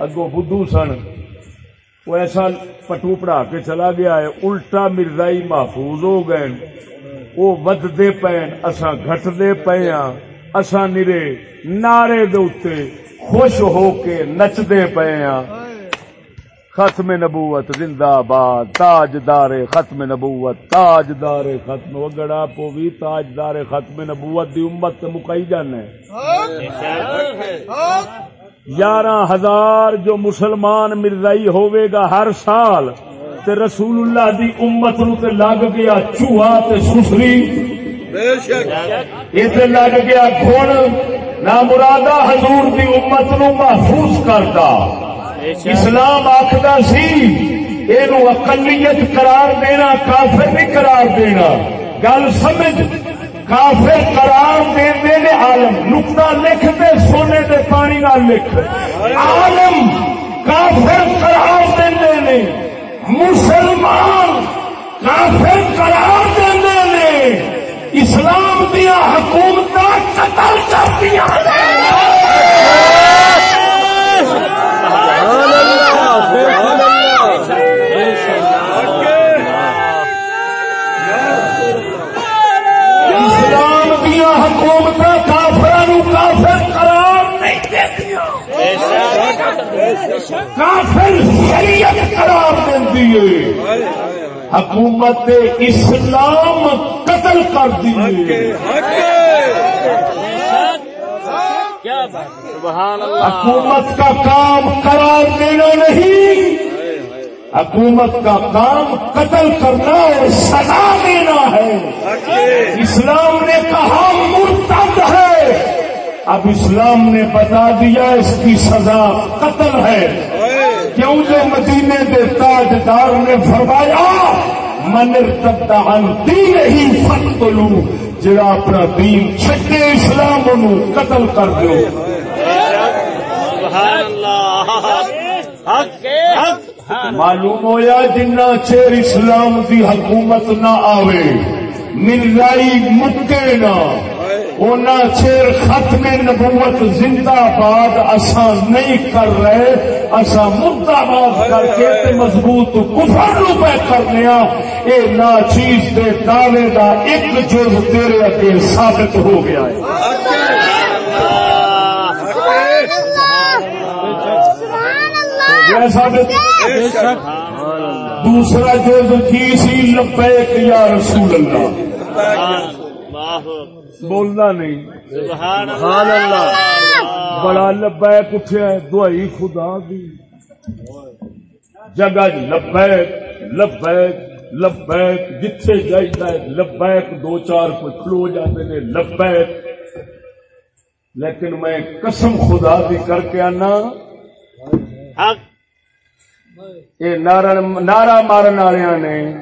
اگو بدھو سن۔ وہ ایسا پٹو پڑھا کے چلا گیا ہے الٹا مرزائی محفوظ ہو گئے۔ وہ ودتے پے اساں گھٹتے پے ہاں اساں نرے نعرے دے خوش ہو کے نچدے پے ہاں۔ ختم نبوت زندہ باد تاج دار ختم نبوت تاج دار ختم وگڑا پو بھی تاج دار ختم نبوت دی امت مکائی جانا ہے یارہ ہزار جو مسلمان مرزائی ہوئے گا ہر سال تے رسول اللہ دی امت نو تے لگ گیا چوہا تے سسری۔ یہ تے لگ گیا کھون نہ مرادہ حضور دی امت نو محفوظ کرتا اسلام آخدا سی یہ اقلیت قرار دینا، کافر نہیں قرار دینا۔ گل سمجھ، کافر قرار دے نے عالم۔ نقطہ لکھتے سونے دے پانی نہ لکھ۔ عالم کافر قرار دے نے، مسلمان کافر قرار دے نے۔ اسلام دیا حکومت قتل کر دیا اسلام دیا حکومت کافر کافر قرار نہیں دیتیاں۔ کافر شریعت قرار دینی ہے۔ حکومت اسلام قتل کر دیے کیا بات سبحان اللہ۔ حکومت کا کام قرار دینا نہیں۔ حکومت کا کام قتل کرنا اور سزا دینا ہے۔ اسلام نے کہا مرتد ہے۔ اب اسلام نے بتا دیا اس کی سزا قتل ہے۔ کیوں جو مدینے کے تاجدار نے فرمایا من ارتد عن دین ہی فتلو جڑا اپنا دین چھٹے اسلام نو قتل کر دو سبحان اللہ حق حق۔ معلوم ہویا جنہ چیر اسلام دی حکومت نہ آوے ملائی مکے نہ۔ اونا چیر ختم نبوت زندہ باد اساں نہیں کر رہے اساں مدہ باد کر کے تے مضبوط کفر نو پہ کرنے اے نا چیز دے دعوے دا ایک جز تیرے اگے ثابت ہو گیا ہے۔ سبحان اللہ! جیسا دوسرا جز کی سی؟ لبیک یا رسول اللہ۔ بولنا نہیں۔ سبحان اللہ۔ بڑا لبیک اٹھیا ہے دعائی خدا دی۔ جگہ لبیک لبیک لبیک جتھے جائیتا ہے لبیک دو چار کوئی کھلو جاتے نے لبیک۔ لیکن میں قسم خدا دی کر کے آنا۔ یہ نعرہ مارن والے نے۔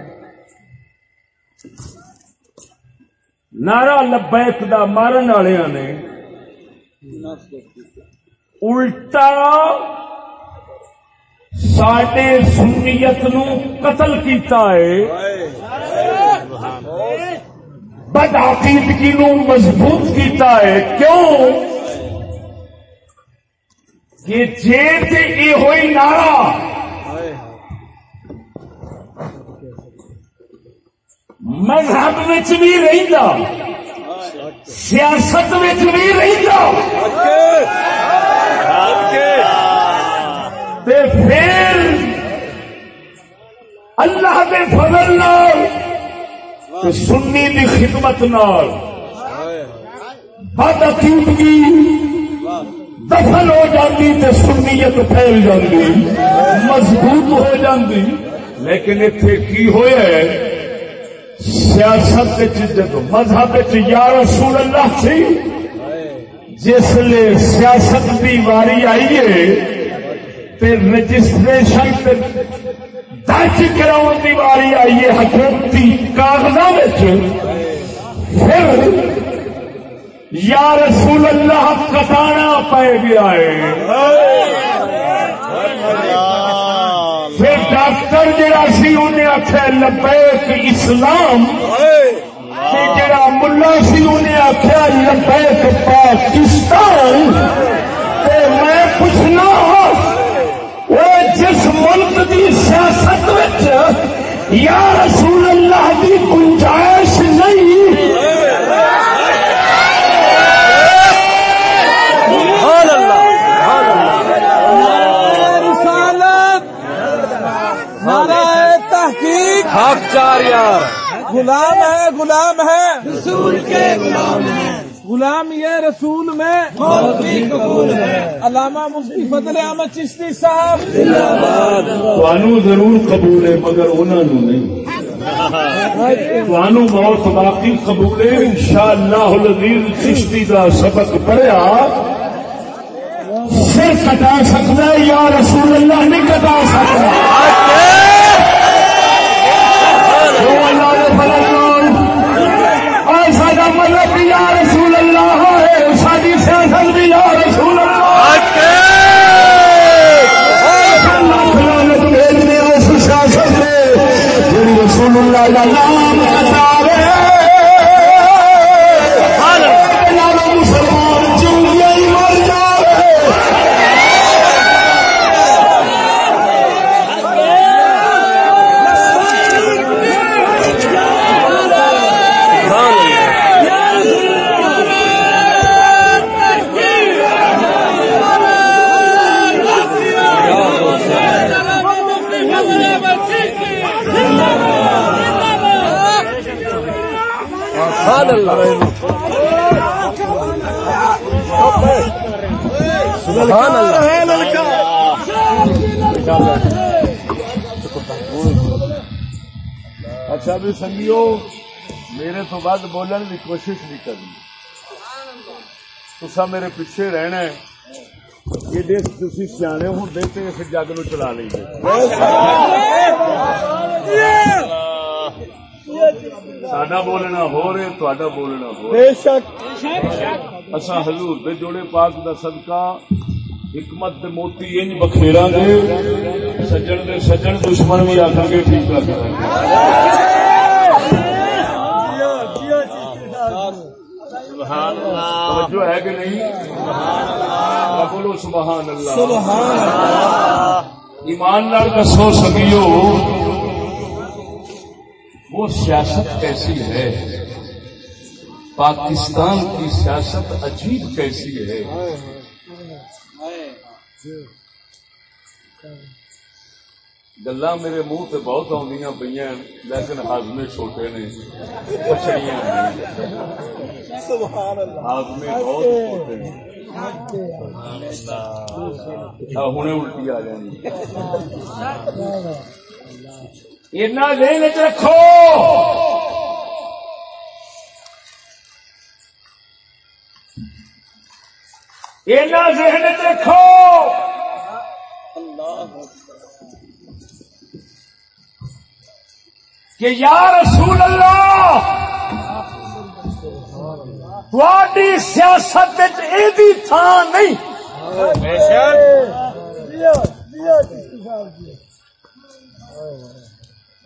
نعرہ لبیک دا مارن والے نے۔ الٹا ساڈے سنیت نو قتل کیتا ہے۔ بد عقیدگی نو مضبوط کیتا ہے۔ کیوں؟ کہ جے تے یہ ہوئی نعرہ مذہب وچ بھی رہندا، سیاست وچ بھی رہندا۔ تے پھر اللہ دے فضل نال تے سنی دی خدمت نال بد عقیدگی دفن ہو جاتی تے سنیت پھیل جاتی مضبوط ہو جاتی لیکن اتنے کی ہویا ہے؟ سیاست جب مذہب یا رسول اللہ سی، جس لے سیاست کی واری آئی ہے، تے رجسٹریشن تے درج کراؤن کی واری آئی ہے حکومتی کاغذات پھر یا رسول اللہ کٹانا پی گیا ہے پھر ڈاکٹر جڑا سی انہیں آخیا لبیک اسلام، تے جڑا ملا سی انہیں آخیا لبیک پاکستان، تے میں پوچھنا ہاں، وہ جس ملک کی سیاست یا رسول اللہ کی گنجائش نہیں رسالت نعرہ تحقیق حق چار یار غلام ہے غلام ہے۔ رسول کے غلام ہے۔ غلام یہ رسول میں۔ علامہ مفتی فضل احمد چشتی صاحب۔ توانو ضرور قبول ہے مگر انہوں نے نہیں۔ توانو موت باقی قبول ہے انشاءاللہ العزیز چشتی دا سبق پڑھیا۔ سر کٹا سکتا ہے یا رسول اللہ نہیں کٹا سکتا۔ الحمدللہ للہ سبحان اللہ اچھا بھی سنگیو، میرے تو بعد بولنے کی کوشش نہیں کرنی۔ تسا میرے پیچھے رہنا ہے۔ یہ دیکھ تھی سیانے ہوں دیکھتے اس جگ نو چلا لیں گے ساڈا بولنا ہو رہے بولنا ہو بے شک۔ حضور دے جوڑے پاک دا صدقہ حکمت دے موتی انج بکھیرا گے۔ سجن دے سجن دشمن بھی آخر گے ٹھیک لگ توجہ ہے کہ نہیں؟ بولو سبحان اللہ۔ ایمان نال دسو سبیو وہ سیاست کیسی ہے؟ پاکستان کی سیاست عجیب کیسی ہے؟ گلا میرے منہ سے بہت آدی پہ لیکن ہاضمے چھوٹے نے پچڑیاں ہاضمے بہت چھوٹے ہوں الٹی آ جانی۔ اتنا ذہن چ رکھو اتنا ذہن چ رکھو کہ یا رسول اللہ تھوڑی سیاست یہ تھان نہیں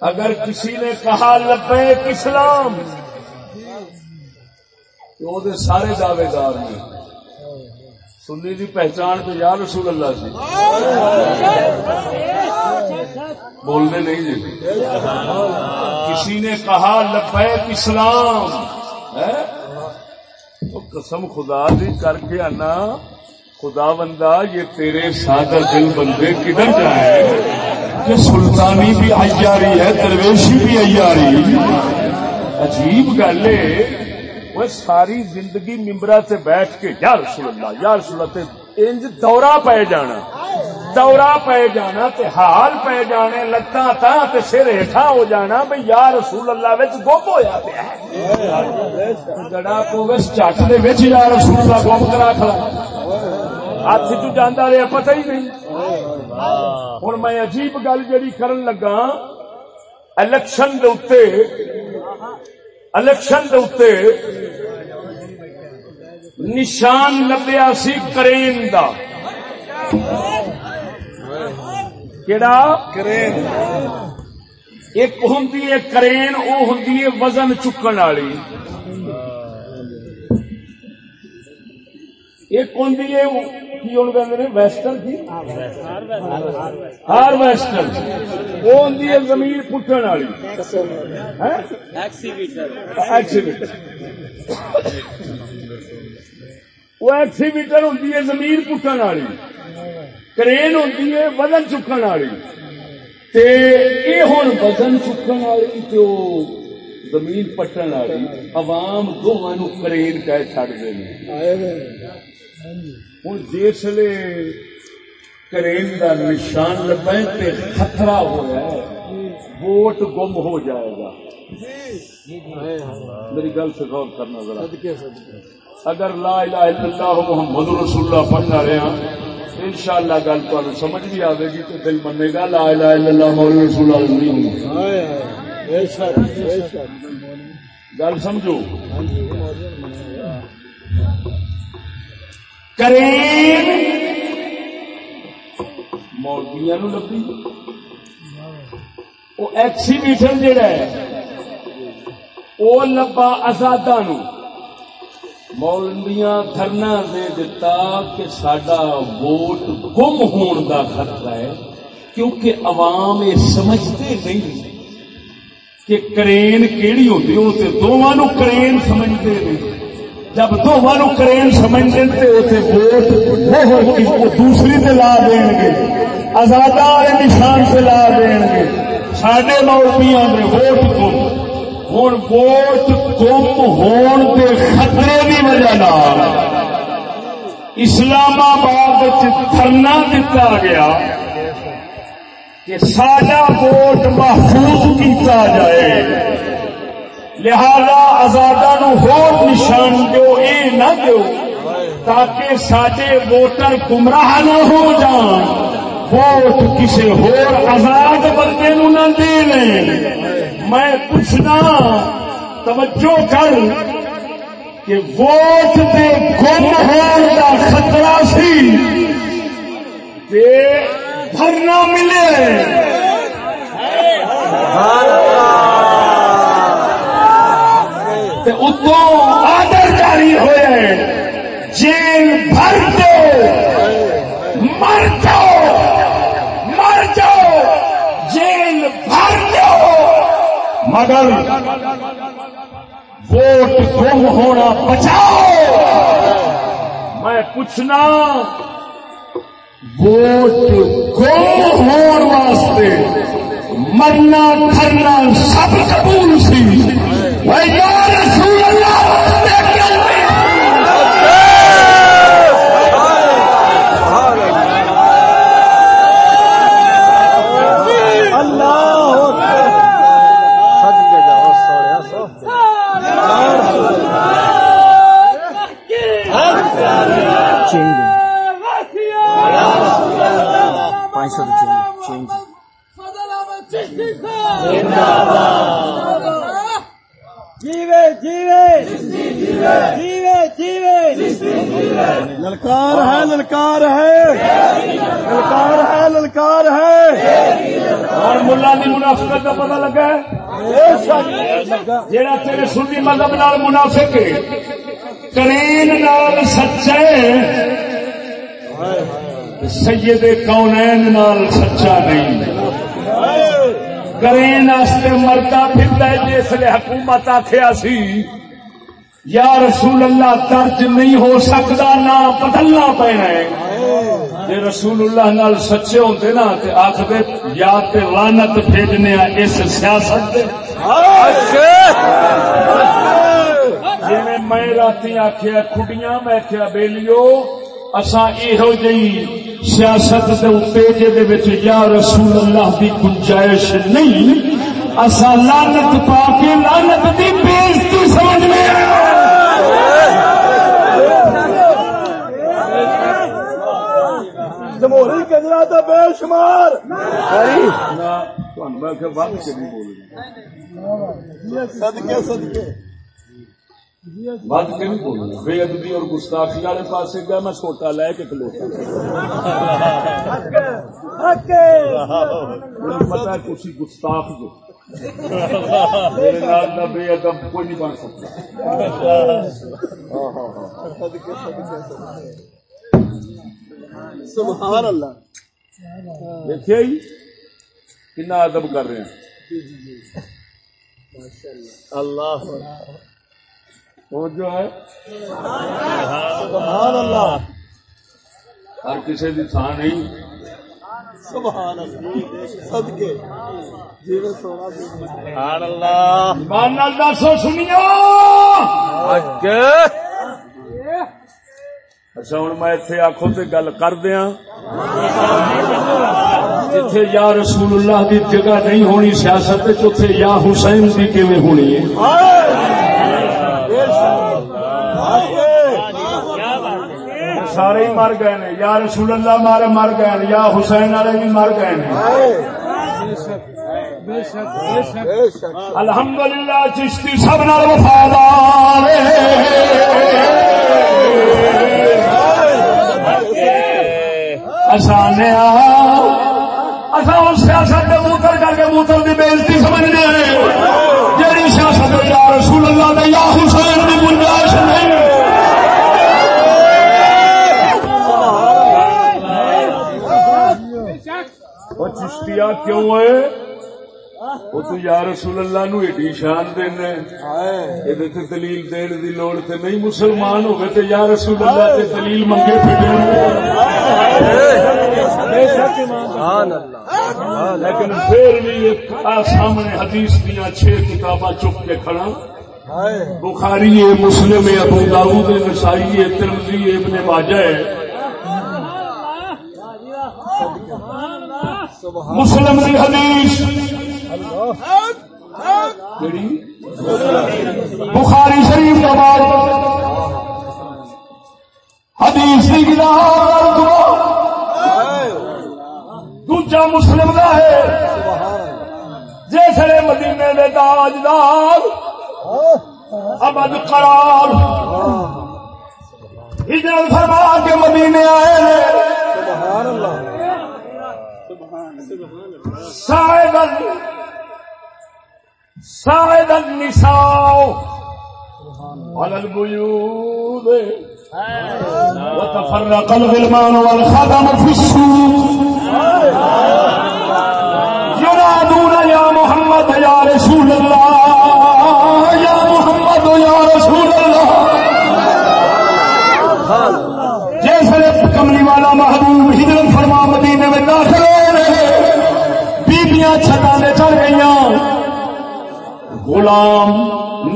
اگر کسی نے کہا لبیک اسلام، تو وہ سارے دعوے دار نے سنی دی پہچان تو یا رسول اللہ سے بولنے نہیں جی۔ کسی نے کہا لبیک اسلام تو قسم خدا دی کر کے آنا خدا بندہ یہ تیرے سادہ دل بندے کدھر جائیں کہ سلطانی بھی ایاری ہے، درویشی بھی ایاری عجیب گل ہے، وہ ساری زندگی ممبرا سے بیٹھ کے، یا رسول اللہ، یا رسول اللہ انج دورہ پہ جانا۔ دورہ پہ جانا تے حال پہ جانے لتاں تا تے سر ہیٹھا ہو جانا، بھئی یا رسول اللہ وچ گم ہویا پیا ہے۔ جڑا پوگس چٹ دے وچ یا رسول اللہ گم کرا کھڑا۔ ہاتھ چ جانا رہا پتہ ہی نہیں ہوں میں عجیب گل جڑی کرن لگا الیکشن دے اتے الیکشن دے اتے نشان لبیا سی کرین دا کیڑا کرین ایک ہوں کرین وہ ہوں وزن چکن والی ایک ویسٹرن کی ہار ویسٹرن وہ ہوں زمین پٹن والی. وہ ایکسیبیٹر ہوں زمین پٹن والی. کرین ہوں وزن چکن والی. ہوں وزن چکن والی تو زمین پٹن والی. عوام دونوں کرین کہہ چڑھتے ہیں۔ ہوں جسے کرین کا نشان لبے تے خطرہ ہوا ہے۔ ووٹ گم ہو جائے گا۔ میری گل سے غور کرنا ذرا۔ اگر لا الہ الا اللہ محمد رسول اللہ پڑھنا رہے ہیں ان شاء اللہ گل تمہیں سمجھ بھی آئے گی تو دل منے گا، لا الہ الا اللہ محمد رسول اللہ نہیں۔ گل سمجھو؟ کریم۔ مولویا نو لبی وہ ایکسیبیشن جہا ہے او لبا آزادا نو دھرنا دے دتا کہ ساڈا ووٹ گم ہون دا خطرہ ہے کیونکہ عوام یہ سمجھتے نہیں کہ کرین کیڑی ہوتی وہ تو دونوں نو کرین سمجھتے ہیں جب دونوں نو کرین سمجھتے ہیں تو ووٹ وہ وہ دوسری سے لا دیں گے۔ آزادہ والے نشان سے لا دیں گے۔ سڈے مولویاں نے ووٹ گم۔ ہوں ووٹ گم ہون کے خطرے کی وجہ نال اسلام آباد دھرنا دتا گیا کہ سارا ووٹ محفوظ کیتا جائے۔ لہذا آزادہ نو ہو نشان دو اے نہ دو تاکہ سارے ووٹر گمراہ نہ ہو جان۔ ووٹ کسی ہور آزاد بندے نو نہ دے میں پوچھنا، توجہ کر کہ ووٹ دے گم ہون کا خطرہ سی۔ تے دھرنا ملے۔ تے اتوں آدر جاری ہوئے۔ جیل بھر دو۔ مر جاؤ۔ مر جاؤ۔ جیل بھر دو۔ مگر ووٹ گم ہونا بچاؤ۔ میں پوچھنا، ووٹ گم ہون واسطے مرنا کھرنا سب قبول سی۔ للکار ہے للکار ہے! للکار ہے للکار ہے! اور ملا دی منافقت کا پتہ لگا جیڑا تیرے سنی مذہب نال منافق ہے کرین نال سچا ہے سید کونین نال سچا نہیں۔ کرین واسطے مرتا پھرتا ہے جس لیے حکومت آخیا سی یا رسول اللہ درج نہیں ہو سکتا نہ بدلنا پینا ہے۔ جی رسول اللہ نال سچے ہوتے نا، تے آخر یا تے لانت بھیجنے اس سیاست جی میں رات آخیا کھڈیاں میں آخیا بیلیو اسا یہو جی سیاست کے اتنے جی یا رسول اللہ کی گنجائش نہیں اسا لانت پا کے لانت کی بےزتی سمجھ میں جمہوری کجرا تو بے شمار صدقے صدقے۔ بات کہ نہیں بولنا بے ادبی اور گستاخی والے پاس گیا میں چھوٹا لے کے مجھے پتا کچھ گستاخ جو میرے نال نہ بے ادب کوئی نہیں بن سکتا۔ سبحان اللہ۔ دیکھیے ہی کنا ادب کر رہے ہیں۔ اللہ۔ وہ جو ہے سبحان اللہ۔ ہر کسی کی تھان نہیں۔ سبحان اللہ صدقے۔ جیوے سونا سبحان اللہ۔ ایمان نال دسو سنیو۔ اچھا۔ ہوں میں اتنے آخو تو گل کر دیا جتھے یا رسول اللہ دی جگہ نہیں ہونی سیاست اتنے یا حسین کی کیون ہونی ہے؟ سارے ہی مر گئے نے، یا رسول اللہ مارے مر گئے نے، یا حسین والے بھی مر گئے نے۔ الحمدللہ چشتی سب نال وفادار اثانے سیاست کے موتر کر کے موتر کی بےزتی سمجھنے ہیں جہی سیاست یا رسول اللہ نے یا حسین کی گنجائش نہیں چشتیاں کیوں ہے وہ تو یا رسول اللہ نو ایڈی شان دینا یہ دلیل دین دی لوڑ تے نہیں مسلمان ہوگے تے یا رسول اللہ تے دلیل منگے لیکن پھر بھی سامنے حدیث دیا چھ کتاباں چک کے کھڑا بخاری ہے مسلم ہے ابو داؤد ہے نسائی ہے ترمذی ہے ابن ماجہ ہے مسلم کی حدیث؟ بخاری شریف کا بعد حدیث کی کتاب دوجا مسلم کا ہے۔ جسے مدینے میں تاجدار ابد قرار۔ ہجرت فرما کے مدینے آئے ہیں۔ شاید شاید النساء على البيوت. وتفرق الغلمان والخدم في السوق. ينادون يا محمد يا رسول الله. يا محمد يا رسول الله. جیسے کملی والا محبوب ہجرت فرما مدینے میں داخل ہوئے بیبیاں چھتا نے چڑھ گئی غلام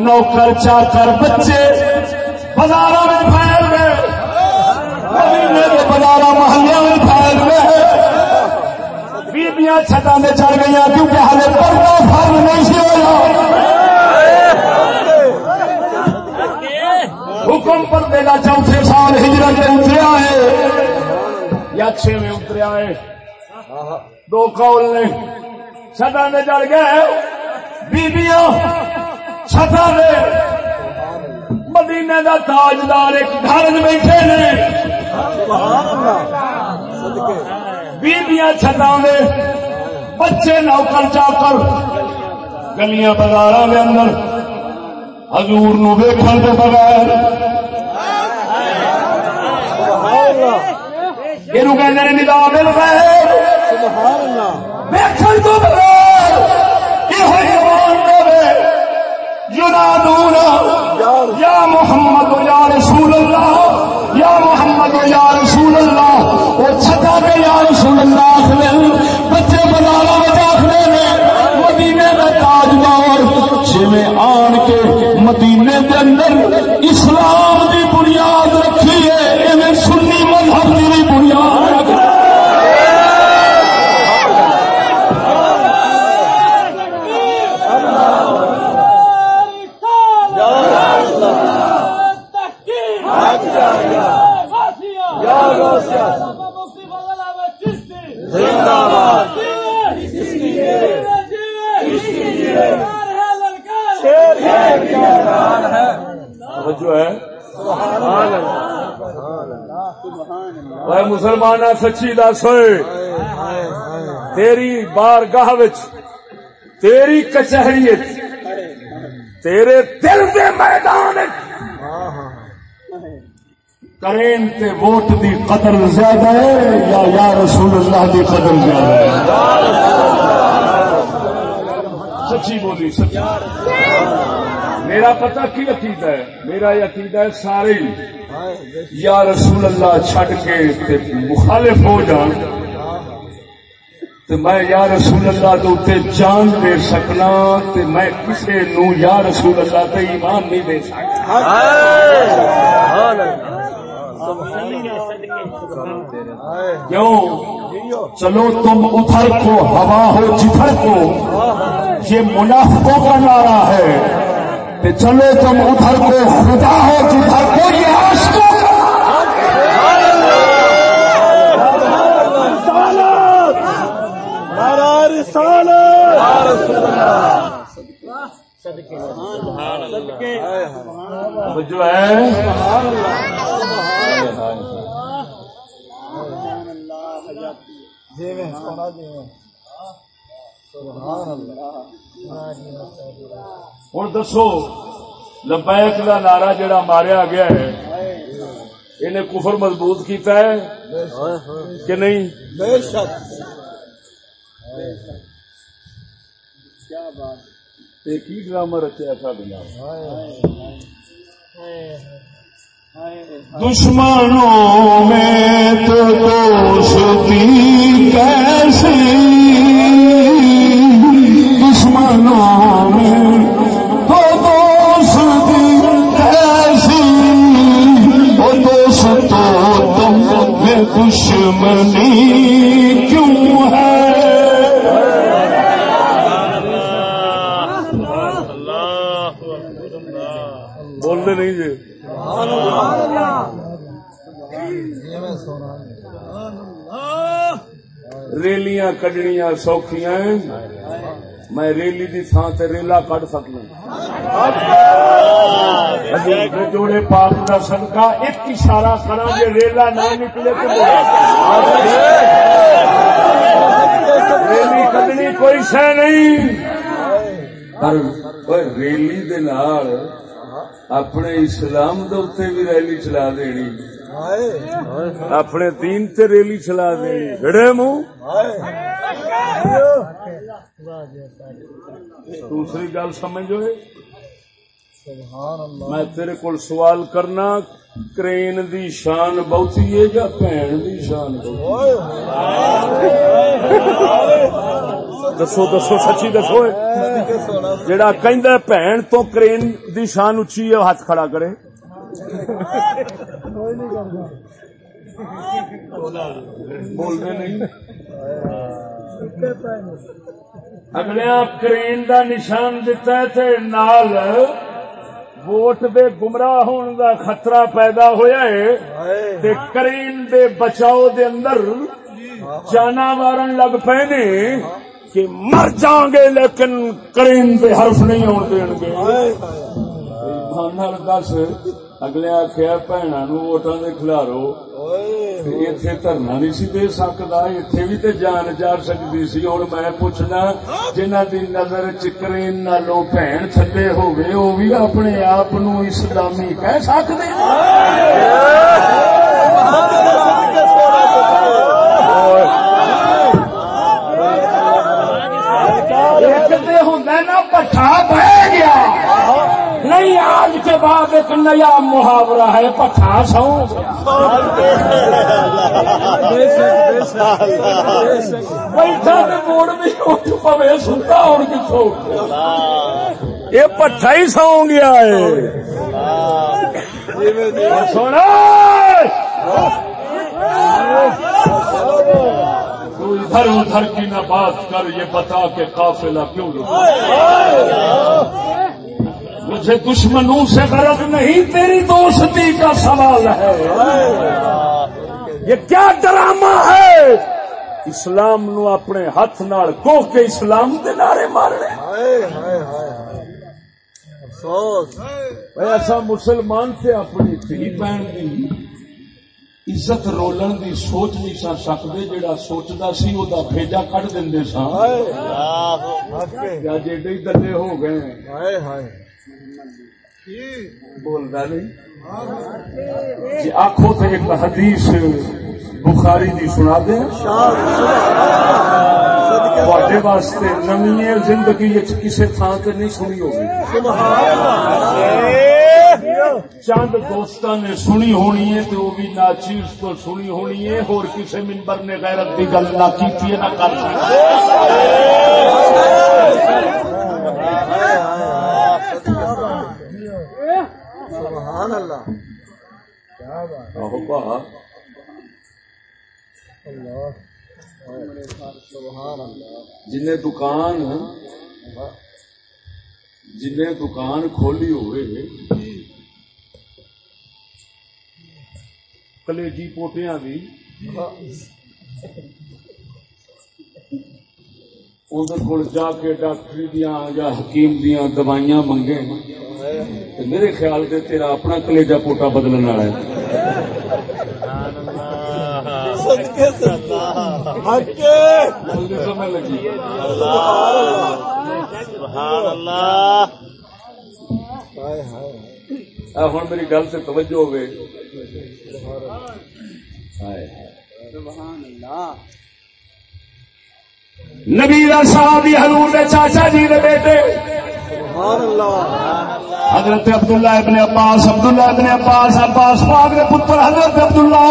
نوکر چاکر بچے بازاروں میں پھیل گئے بازار محلے میں پھیل گئے بیبیاں چھتا نے چڑھ گئی کیونکہ ہمیں پردہ فرم نہیں سی ہوا حکم پر دینا چوتھے سال ہجرت میں اتریا ہے یا چھ میں اتریا ہے دو کال نے۔ چھتا نے چڑھ گئے۔ بیبیاں چھتا نے مدینے دا تاجدار ایک گھر بیٹھے نے۔ بیبیاں چھتا نے بچے نوکر چاکر۔ گلیاں بازار کے اندر۔ حضور نو ویکھن کے بغیر۔ یہ کہتے ندا مل رہے ویکھن تو بغیر۔ یہ جوان دے ینادون یا محمد یا رسول اللہ یا محمد یا رسول اللہ وہ چھتا کے یا رسول اللہ آخر بچے بازار میں آخر مدینے میں تاجدار جی آن کے مدینے کے اندر اسلام کی بنیاد رکھی ہے انہیں سنی مذہب کی بھی بنیاد رکھی جو ہے وہ مسلمان سچی دس تیری بار گاہ تیری کچہری تیرے دل کے میدان کرین تے ووٹ دی قدر زیادہ ہے یا یا رسول اللہ دی قدر زیادہ ہے؟ سچی بولی، سچی۔ میرا پتہ کی عقیدہ ہے؟ میرا یہ عقیدہ ہے سارے ہی۔ یا رسول اللہ چھڈ کے تے مخالف ہو جان۔ تے میں یا رسول اللہ دے اوتے جان دے سکنا، تے میں کسے نو یا رسول اللہ تے ایمان نہیں دے سکتا کیوں؟ چلو تم ادھر کو، ہوا ہو جدھر کو۔ یہ منافقوں کا نعرہ ہے۔ کہ چلو تم ادھر کو خدا ہو جدھر کو یہ عاشقوں کا جو ہے ہوں دسو، لبیک کا نعرہ جڑا ماریا گیا ہے، انہیں کفر مضبوط کیتا ہے؟ کہ نہیں؟ بے ایک ہی ڈرامہ رچیا سب دشمنوں میں تو دوستی دشمنوں میں تو دوستی کیسی؟ دشمنی کیوں ہے؟ بولتے نہیں جی۔ ریلیاں کڈنیاں سوکھیاں میں ریلی دی تھان تے ریلا کڈ سکنا۔ جوڑے پاپ کا صدقہ ایک اشارہ کرا جی ریلا نہ نکلے ریلی کڈنی کوئی شہ نہیں۔ پر ریلی دے نال اپنے اسلام دے بھی ریلی چلا دینی۔ اپنے دین تے ریلی چلا دینی جڑے منہ دوسری گل سمجھو۔ میں تیرے کو سوال کرنا کرین دی شان بہتی ہے یا بھن دی شان دسو دسو سچی دسو۔ جڑا کہندا بھن تو کرین دی شان اچھی ہے ہاتھ کھڑا کرے۔ بولتے نہیں اگلے کرین دا نشان دتا ہے تے نال ووٹ دے گمراہ ہون دا خطرہ پیدا ہویا ہے تے کرین دے بچاؤ دے اندر جانا مارن لگ پے نے کہ مر جاؤں گے لیکن کرین دے حرف نہیں ہون دین گے دس اگلے آخیا بھنا نو ووٹاں دے کھلارو اتے دھرنا نہیں سی دے سکتا اتے بھی تے جان جا سکتی سی ہوں میں پوچھنا جنہ دی نظر چکرین نالوں بھن تھلے ہوگی وہ بھی اپنے آپ نو اسلامی کہہ سکتے نا پٹھا بہ گیا نہیں، آج کے بعد ایک نیا محاورہ ہے پٹھا سو بیٹھا موڑ بھی اٹھ پوے سنتا اور کچھ یہ پٹھا ہی سو گیا ہے۔ سونا! ادھر ادھر کی نہ بات کر، یہ بتا کے قافلہ کیوں مجھے دشمنوں سے غرض نہیں تیری دوستی کا سوال ہے۔ یہ کیا ڈرامہ ہے؟ اسلام نو اپنے ہاتھ نال کو کے اسلام دے نعرے مارنے۔ ایسا مسلمان سے اپنی تھی۔ بہن کی عزت رولن دی سوچ نہیں سا سکتے جڑا سوچتا سی وہ بھیجا کٹ دیں سا جیڈے دلے ہو گئے۔ بولتا نہیں؟ جی آخو تو ایک حدیث بخاری دی سنا دیں۔ تھوڑے واسطے نمی زندگی کسی تھان سے نہیں سنی ہوگی۔ چند دوستان نے سنی ہونی ہے تو وہ بھی ناچیز تو سنی ہونی ہے اور کسی ممبر نے غیرت کی گل نہ کی نہ کر سبحان اللہ۔ جن دکان جن دکان کھولی ہوئے کلیجی پوٹیاں دی اندر کول جا کے ڈاکٹری دیا یا حکیم دیا دوائیاں منگے۔ میرے خیال سے تیرا اپنا کلیجا پوٹا بدلنے والا ہے. ہوں میری گل سے توجہ ہوگی نبی صاحب حضور دے چاچا جی دے بیٹے۔ حضرت عبداللہ ابن عباس، عبداللہ ابن عباس عباس پاک دے پتر حضرت عبداللہ.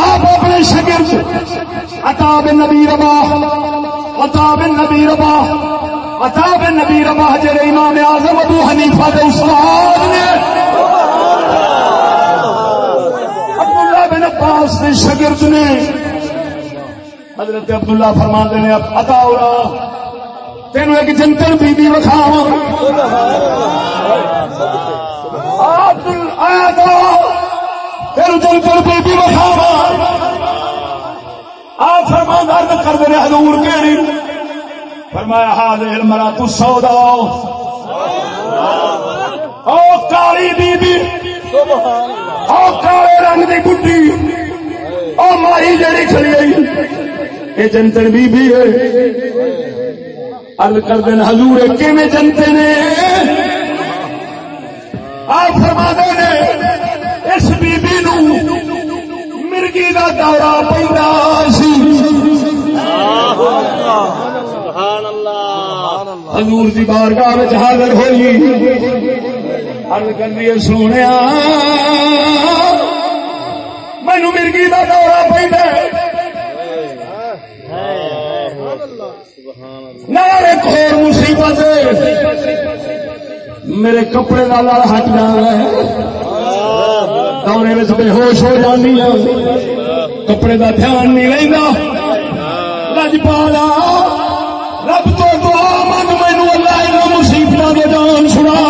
آپ اپنے شگرد عطا بن نبی ربا عطا بن نبی ربا عطا بن نبی ربا جڑے امام اعظم ابو حنیفہ دے استاد نے عبداللہ بن عباس دے شگرد نے حضرت عبداللہ فرما نے عطا تینوں ایک جنتر بی بی وکھاوا تین جنتر بی بی وکھاوا آپ فرما درد کر دے حضور کیڑی فرمایا حال مرا تو سودا۔ او کالی بی بی او کالے رنگ دی گڈی۔ او مائی جڑی کھڑی آئی یہ جنتر بی بی ہے۔ ارد کر دین حضور کیویں جنتے نے؟ آپ فرما نے اس بی بی نو مرگی کا دورہ پہنا سی۔ حضور دی بارگاہ میں حاضر ہوئی۔ ارد کر سونے مینو مرگی کا دورہ پہنا ایک اور مصیبت میرے کپڑے کا لڑ ہٹ جانا ہے دورے میں بے ہوش ہو جانی کپڑے کا دھیان نہیں لینا رج پالا رب تو دعا من مینو اللہ ان مصیبت کے جان سنا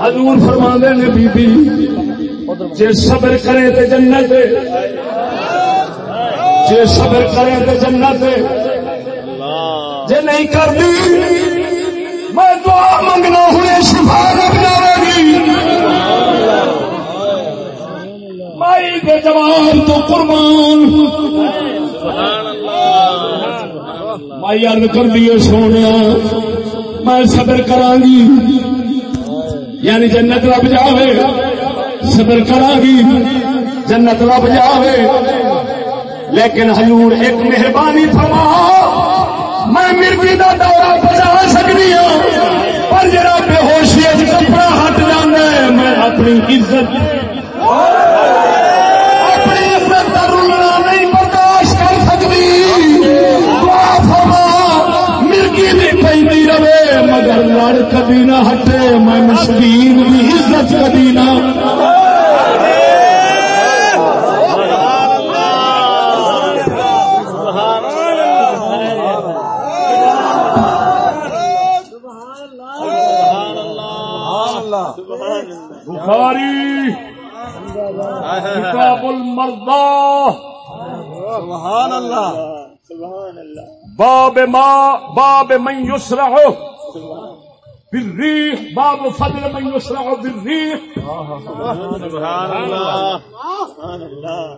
حضور فرما نے بی بی جی صبر کرے تو جنت جی صبر کرے تو جنت جی نہیں کرتی میں دعا منگنا ہوئے شفا رکھ جائے گی۔ مائی کے جواب تو قربان۔ مائی ارد کر دیے سونے میں صبر کرا گی۔ یعنی جنت لب جاوے صبر کرا گی۔ جنت لب جاوے۔ لیکن حضور ایک مہربانی فرما میں مرگی کا دورہ بچا سکتی ہوں، پر جرا بے ہوشی کپڑا ہٹ جانا ہے، میں اپنی عزت اپنی عزت کا رولنا نہیں برداشت کر سکتی۔ دعا فرما مرگی بھی پہ رہے، مگر لڑ کبھی نہ ہٹے، میں مسکین کی عزت کبھی نہ بخاری المرضى سبحان اللہ. باب ما باب من يسرع بالريح باب فضل من يسرع بالريح سبحان اللہ. سبحان اللہ.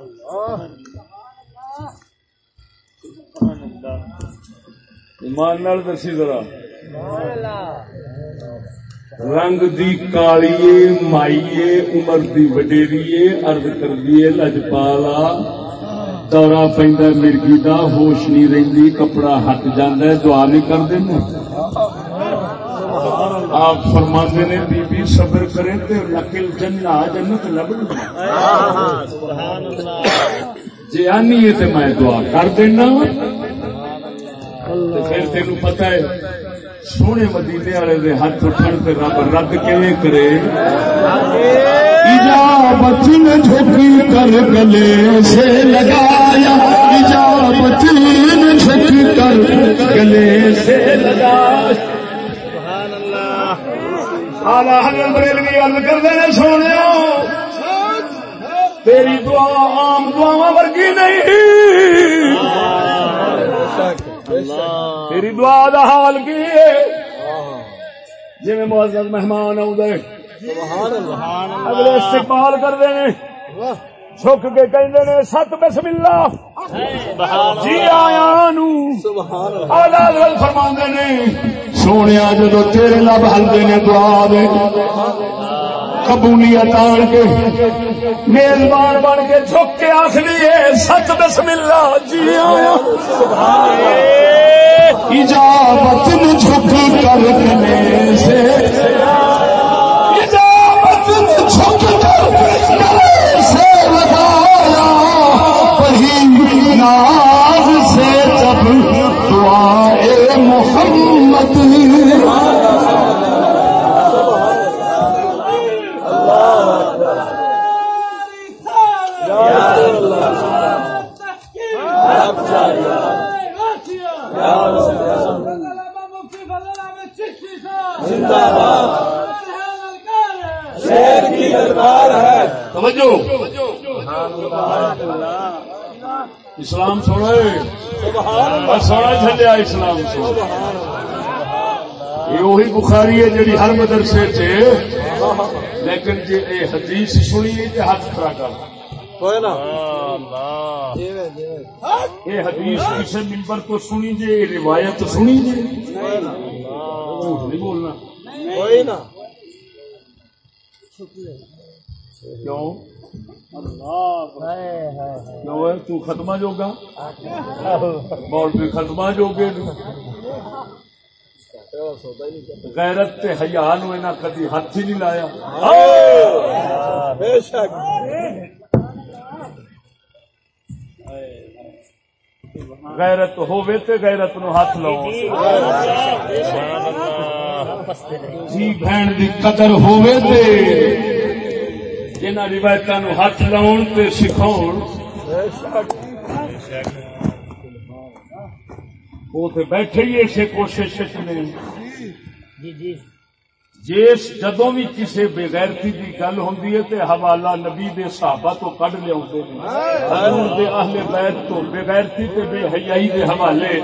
ایمان نال دسی ذرا. رنگ دی کالیے، مائیے، عمر دی وڈیریے ارد کر دیے لجپالا، دورہ پہندا مرگی دا، ہوش نہیں رہندی، کپڑا ہٹ جاندا ہے، دعا نہیں کر دینا آپ فرماتے نے بی بی صبر کرے تے لکل جنہ جنت لب جی آنی ہے تے میں دعا کر دینا۔ پھر تینوں پتہ ہے سونے مدینے والے دے ہاتھ اٹھن تے رب رد کیویں کرے؟ اجابت نے کر گلے سے لگایا۔ اجابت نے کر گلے سے لگایا۔ سبحان اللہ۔ حضرت بریلوی عرض نے سونے تیری دعا عام دعا ورگی نہیں۔ تیری دعا دا حال کی ہے۔ جی میں معزز مہمان آؤں اگلے استقبال کرتے ہیں چھک کے کہندے نے ست بسم اللہ۔ جی آیا نو۔ آلہ حضرت فرماندے نے۔ سونے جدو تیرے لب ہلدے نے دعا دے۔ قبولیت آن کے میزبان بن کے جھک کے آخری ہے سچ بسم اللہ جی آیا۔ اجابت جھک کر سے۔ اجابت جھک کر سے ناز سے جب دعائے محمد توجہ۔ اسلام سونا چلیا اسلام یہ وہی بخاری ہے جی ہر مدرسے لیکن جی اے حدیث سنی تو ہاتھ کھڑا کر۔ یہ حدیث کسی ممبر تو سنی جی روایت سنی جی نہیں بولنا۔ کیوں کیوں؟ ہے؟ تو ختمہ جوگا۔ مولوی ختمہ جوگے۔ غیرت تے حیا نو انہاں کدی ہاتھ ہی نہیں لایا۔ غیرت ہووے تے غیرت نو ہاتھ لاؤ۔ جی بہن دی قدر ہووے تے۔ انہاں روایتاں نو ہاتھ لاؤن تے سکھاؤن وہ تو بیٹھے ہی اسے کوشش نے جس جدو بھی کسی بےغیرتی کی گل ہوں حوالہ نبی دے صحابہ تو کڈ لیا حضور دے اہل بیت تو بےغیرتی تے بے حیائی دے حوالے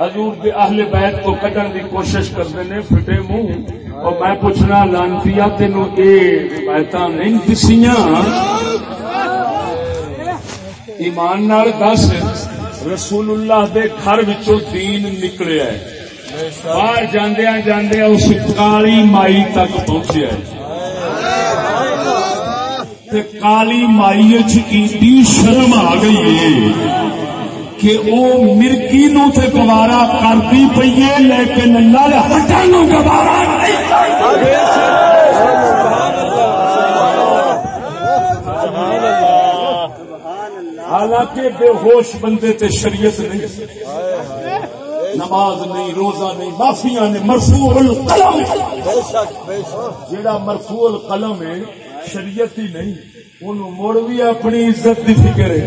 حضور دے اہل بیت تو کڈن دی کوشش کرتے ہیں فٹے منہ۔ اور میں پوچھنا لانتی تینوں یہ روایت نہیں دسیاں؟ ایمان نال دس رسول اللہ دے گھر وچوں دین نکلیا ہے۔ باہر جاندیا جاندیا اس کالی مائی تک پہنچیا ہے۔ کالی مائی چی شرم آ گئی ہے کہ وہ مرکی نو تے گوارا کرتی پی ہے، لیکن نل ہٹن نو گوارا نہیں۔ حالانکہ بے ہوش بندے تے شریعت نہیں. نماز نہیں روزہ نہیں معافیا نے مرفوع القلم. جڑا مرفوع القلم ہے شریعت ہی نہیں ان مڑ بھی اپنی عزت کی فکر ہے۔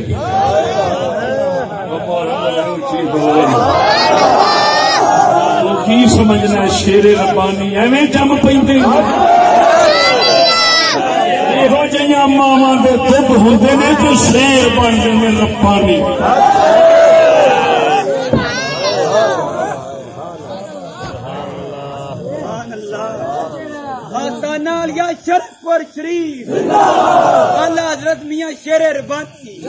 کی سمجھنا شیر ربانی ایویں جم پہ یہو جہاں ماوا کے دب ہوں نے تو شیر بن گئے ربانی۔ یا شرف پر شریف۔ اللہ حضرت میاں شیر ربانی۔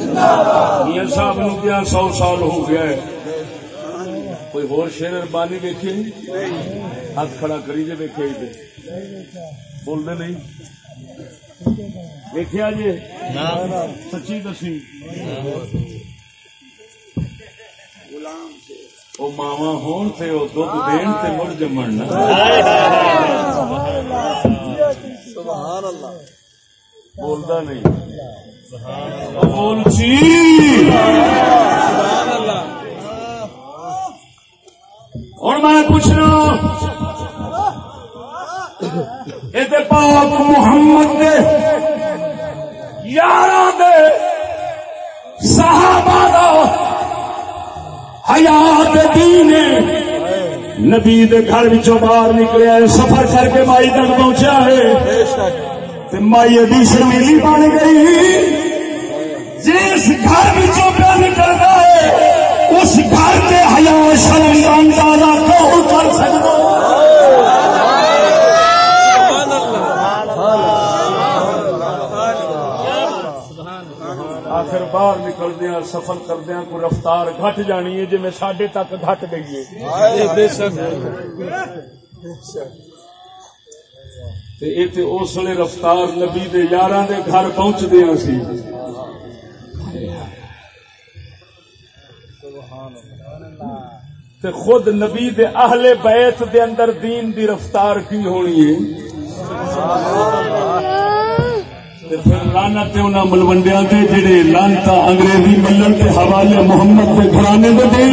میاں صاحب نو کیا سو سال ہو گیا ہے۔ کوئی اور شیر ربانی دیکھے ہاتھ کھڑا کری جی دیکھے بولتے نہیں۔ دیکھا جی؟ سچی دسی۔ وہ ماوا ہون دھد دین مڑ جمن بولتا نہیں۔ بول سی اور میں پوچھنا یہ پاک محمد دے یار دے صحابہ دا حیات دین نبی دے گھر وچوں باہر نکلیا ہے سفر کر کے مائی تک پہنچا ہے تے مائی ادی شرمیلی بن گئی۔ جس گھر وچوں پہ نکلتا ہے اس گھر کے حیا شرم کا اندازہ کون کر سکتا آخر باہر نکلدیا سفر کردیا کو رفتار گھٹ جانی ہے جی میں ساڈے تک گھٹ گئی ہے۔ تے اے تے اس ویلے رفتار نبی دے یاراں دے گھر پہنچدیاں سی۔ تے خود نبی دے اہل بیت دے اندر دین دی رفتار کی ہونی ہے؟ تے پھر لعنت انہاں ملوڈیاں تے جڑے لعنتا انگریزی ملن تے حوالے محمد دے گھرانے دے دے۔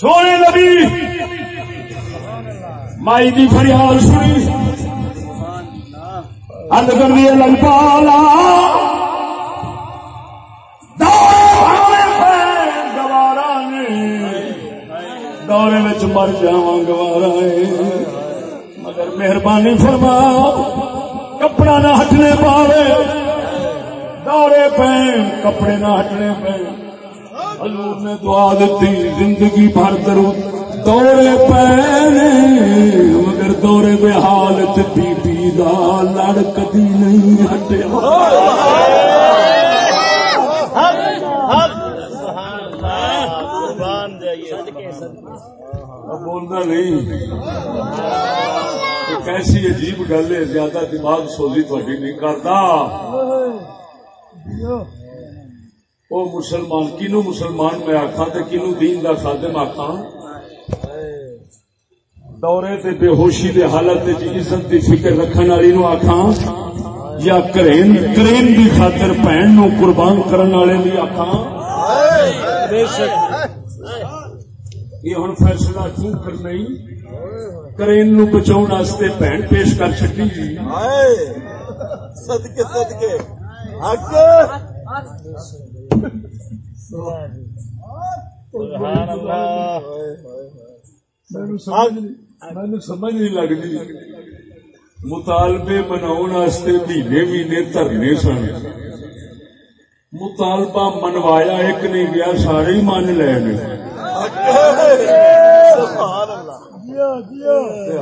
سونے نبی! مائی دی فریاد سنی۔ اد کر دیے لگ پالا۔ گوارا نے دورے میں مر جا گوارا مگر مہربانی فرما کپڑا نہ ہٹنے پاوے۔ دورے پہ کپڑے نہ ہٹنے پہ حضور نے دعا دیتی، زندگی بھر کرو دورے پے مگر دورے دے حالت بی بی دا لڑ کدی نہیں ہٹیا بولنا نہیں۔ ایک ایسی عجیب گل ہے زیادہ دماغ سوزی تھوڑی نہیں کرتا۔ وہ مسلمان کنو مسلمان میں آخا تو کنو دین دا خادم آخا دورے تے بے ہوشی دے حالت وچ عزت دی فکر رکھن والی نو آخا یا کرین کرین دی خاطر بہن نو قربان کرن والے دی آخا یہ ہن فیصلہ کیوں کرنا ہی؟ کرین نو بچاؤ واسطے بہن پیش کر چکی جی۔ صدقے صدقے۔ حق۔ سبحان اللہ۔ مینو سمجھ نہیں لگتی مطالبے بناؤ مہینے مہینے دھرنے سن۔ مطالبہ منوایا ایک نہیں گیا سارے ہی من لے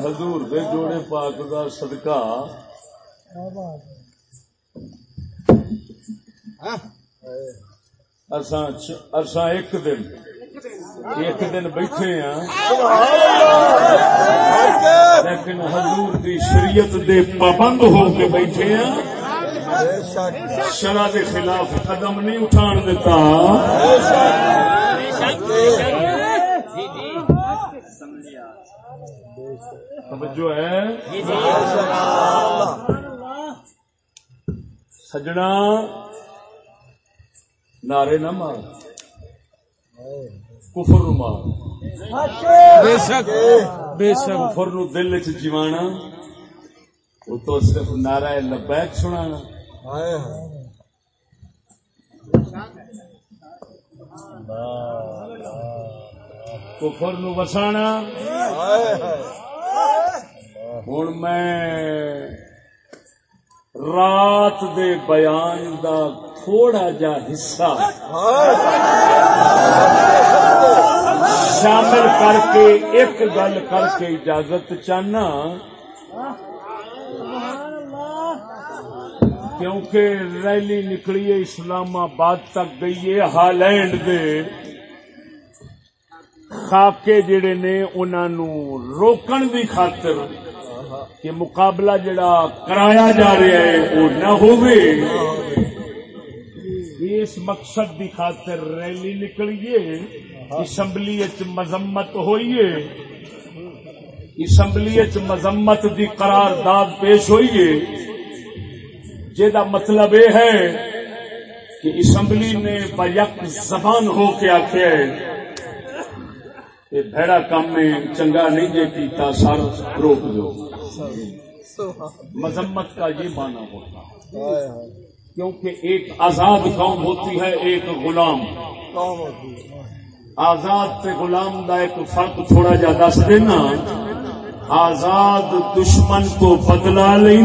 حضور دے جوڑے پاک دا صدقہ۔ اساں اساں ایک دن۔ ایک دن بیٹھے ہیں۔ لیکن حضور دی شریعت دے پابند ہو کے بیٹھے ہیں۔ شرع دے خلاف قدم نہیں اٹھان دیتا۔ توجہ ہے۔ سجنا۔ نعرے نہ مار۔ کفر نو مار۔ بے شک۔ بے شک۔ کفر نو دل چ جیوانا وہ تو صرف نعرہ لبیک سنانا۔ کفر نو وسانا۔ ہوں میں رات دے بیان دا تھوڑا جا حصہ شامل کر کے، ایک گل کر کے اجازت چاہنا۔ کیونکہ ریلی نکلی ہے، اسلام آباد تک گئی ہے، ہالینڈ دے۔ خاکے جڑے نے انہوں روکن دی خاطر کہ مقابلہ جڑا کرایا جا رہا ہے، وہ نہ ہوئے اس مقصد دی خاطر ریلی نکلیے، اسمبلی مذمت ہوئیے۔ اسمبلی مذمت دی قرارداد پیش ہوئیے۔ جہاں مطلب یہ ہے کہ اسمبلی نے بیک زبان ہو کے آخیا ہے یہ بھڑا کام میں چنگا نہیں جے کیتا، سر روک دو۔ مذمت کا یہ معنی ہوتا۔ ہے کیونکہ ایک آزاد قوم ہوتی ہے، ایک غلام۔ آزاد سے غلام کا ایک فرق تھوڑا جا دس دینا۔ آزاد دشمن کو بدلا لیں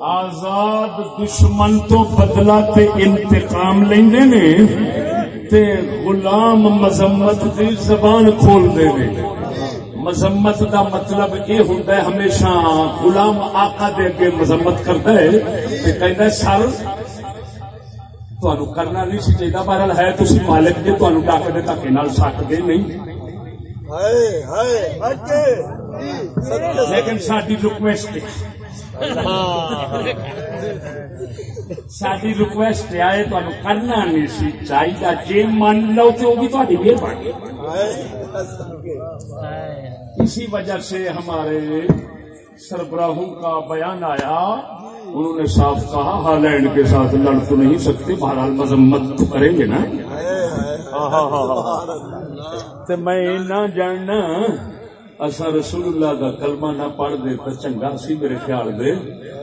آزاد دشمن تو بدلا تے انتقام لیندے نے۔ تے غلام مذمت دی زبان کھول دے مذمت دا مطلب یہ ہوتا ہے ہمیشہ غلام آقا دے کے مذمت کرتا ہے کہ کہتا ہے سر تمہیں کرنا نہیں سی چاہیے بہرحال ہے تھی مالک جی تمہیں ڈاک دے دھکے نال سٹ دے نہیں۔ لیکن ساری ریکویسٹ ساری ریکویسٹ آئے تمہیں کرنا نہیں سی چاہیے جی من لو تو بھی مہربانی اسی وجہ سے ہمارے سربراہوں کا بیان آیا انہوں نے صاف کہا ہالینڈ کے ساتھ لڑ تو نہیں سکتے بہرحال مذمت تو کریں گے نا تو میں نہ جاننا اصا رسول اللہ کا کلمہ نہ پڑھ دے تو چنگا سی میرے خیال دے،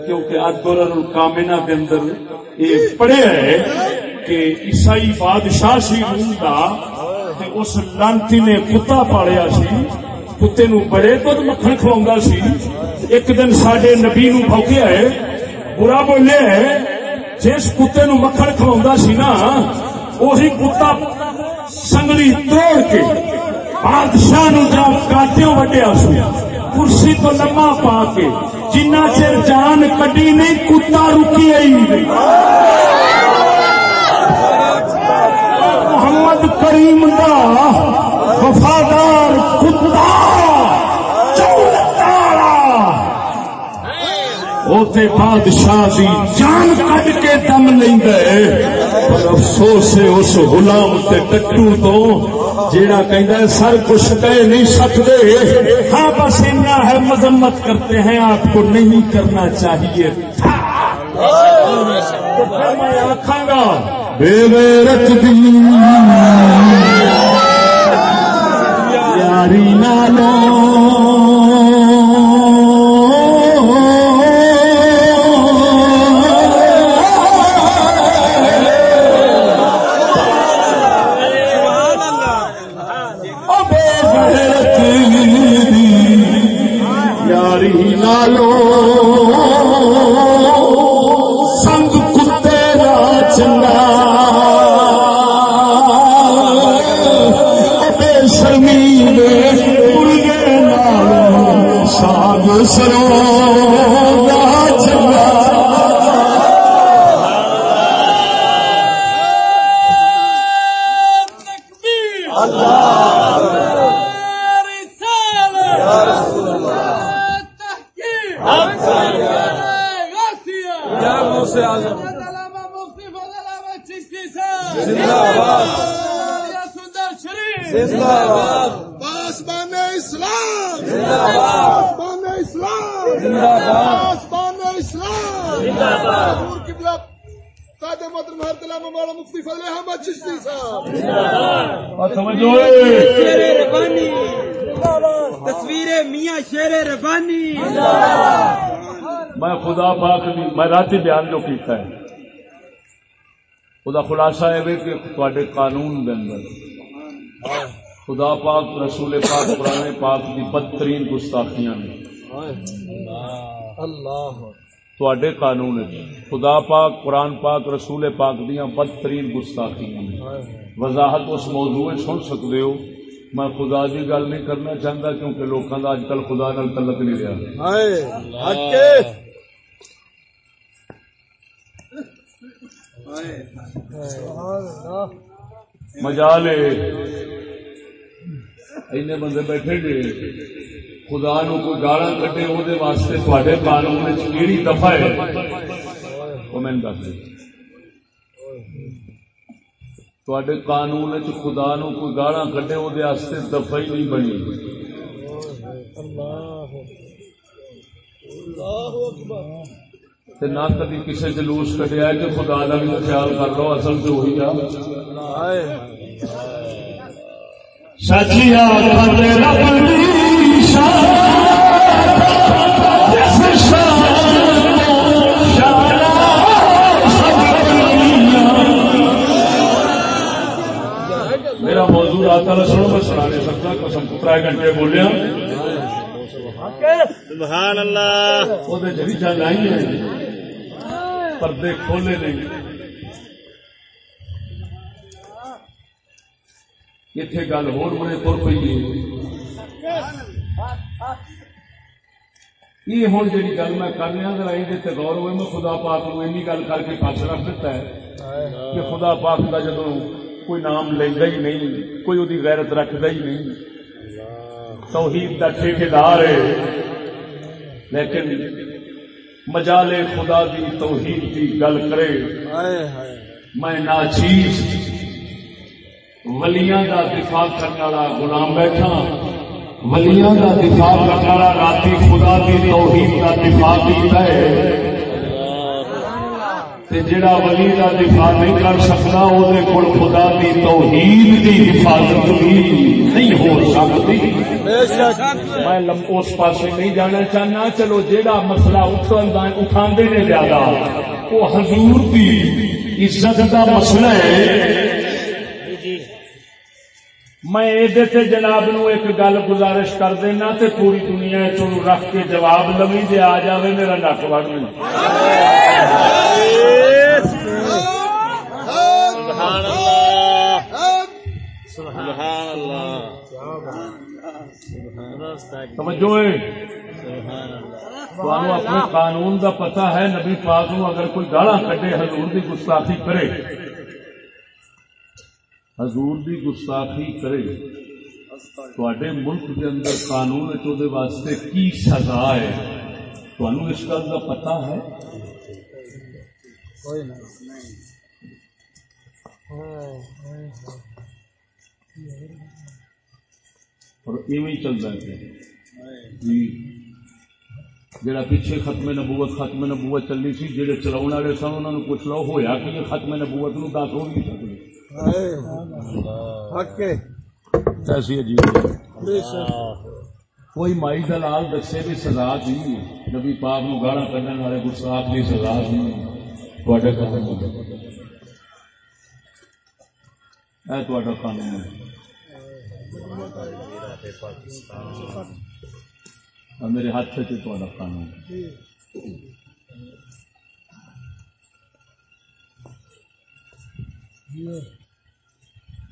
کیونکہ ادور کامنا کے اندر یہ پڑھیا ہے کہ عیسائی بادشاہ سی روم کا تے اس لانتی نے کتا پالیا سی، کتے نو بڑے دھد مکھن کھلاوندا سی۔ ایک دن ساڈے نبی نو بھوکیا ہے، برا بولے ہے، جس کتے نو مکھن کھلاوندا سی نا وہی کتا سنگلی توڑ کے بادشاہ نو جا کاٹیوں وڈیا سی کرسی تو لما پا کے جنہ چر جان کڈی نہیں، کتا رکی آئی۔ محمد کریم دا وفادار کتا۔ اوتے بادشاہ دی جان کٹ کے دم نہیں دے پر افسوس ہے اس غلام تے ٹٹو تو جیڑا کہندا ہے، سر کچھ کہہ نہیں سکتے۔ ہاں بس اتنا ہے، مذمت کرتے ہیں، آپ کو نہیں کرنا چاہیے۔ میں آخا گا، بے غیرت دی یاری نالوں Lord. خلاصہ ہے کہ تواڈے قانون دے اندر۔ خدا پاک رسول پاک قرآن پاک دی بدترین گستاخیاں نے۔ تواڈے قانون خدا پاک قرآن پاک رسول پاک دیاں بدترین گستاخیاں نے۔ وضاحت اس موضوع سن سکدے ہو۔ میں خدا دی گل نہیں کرنا چاہتا کیونکہ لوکاں دا اج کل خدا نال تعلق نہیں رہا مجالے اینے بندے بیٹھے جے خدا نو کوئی گالا کٹے وہ واسطے تھوڑے قانون وچ کیڑی دفعہ ہے؟ وہ میں دس دے تھوڑے قانون وچ خدا نو کوئی گالا کٹے وہ واسطے دفعہ ہی نہیں بنی۔ اللہ اکبر۔ تے نہ کبھی کسی جلوس کٹیا کہ خدا کا بھی خیال کر لو اصل تو وہی آ سچیا میرا موضوع رات کا سنو میں سنا نہیں سکتا قسم پترا گھنٹے بولیا سبحان اللہ۔ وہ جی آئی ہے۔ پردے کھولے نہیں۔ اتنے گل ہو بڑے تر پی یہ ہوں جی گل میں کر رہا ذرا یہ غور ہوئے، میں خدا پاک کو این گل کر کے پاس رکھ دیتا ہے کہ خدا پاک کا جدو کوئی نام لینا ہی نہیں، کوئی وہی غیرت رکھتا ہی نہیں۔ توحید کا ٹھیکار ہے، لیکن مجالے خدا دی توحید کی گل کرے۔ میں ناچیز ولیاں دا دفاع کرنے والا غلام بیٹھا۔ ولیاں دا دفاع کرنے والا راتی خدا دی توحید دا دفاع کیتا ہے۔ تے جڑا ولی دا دفاع نہیں کر سکتا وہ کول خدا دی توحید دی حفاظت بھی نہیں ہو سکتی۔ میں لم اس پاس نہیں جانا چاہنا۔ چلو جیڑا مسئلہ اٹھا نے زیادہ وہ حضور دی عزت کا مسئلہ ہے۔ میں یہ جناب نو ایک گل گزارش کر دینا تے پوری دنیا چ رکھ کے جواب لوی جی آ جائے میرا نک وڑ اپنے قانون دا پتہ ہے نبی پاک نو اگر کوئی گالا کٹے حضور دی گستاخی کرے۔ حضور دی گستاخی کرے۔ تھوڑے ملک کے اندر قانون واسطے کی سزا ہے؟ تھانو اس گل کا پتا ہے؟ اور ایویں چلتا ہے جی۔ جڑا پیچھے ختم نبوت ختم نبوت چلی سی جڑے چلاؤ والے سن انہوں نے پوچھ لو ہوا کہ ختم نبوت نو دس ہو نہیں سکتے ایسی عجیب کوئی مائی دلال دسے بھی سزا تھی نبی پاپ نو گالا کھڈن والے گستاخ کی سزا تھی قانون۔ میرے ہاتھ سے قانون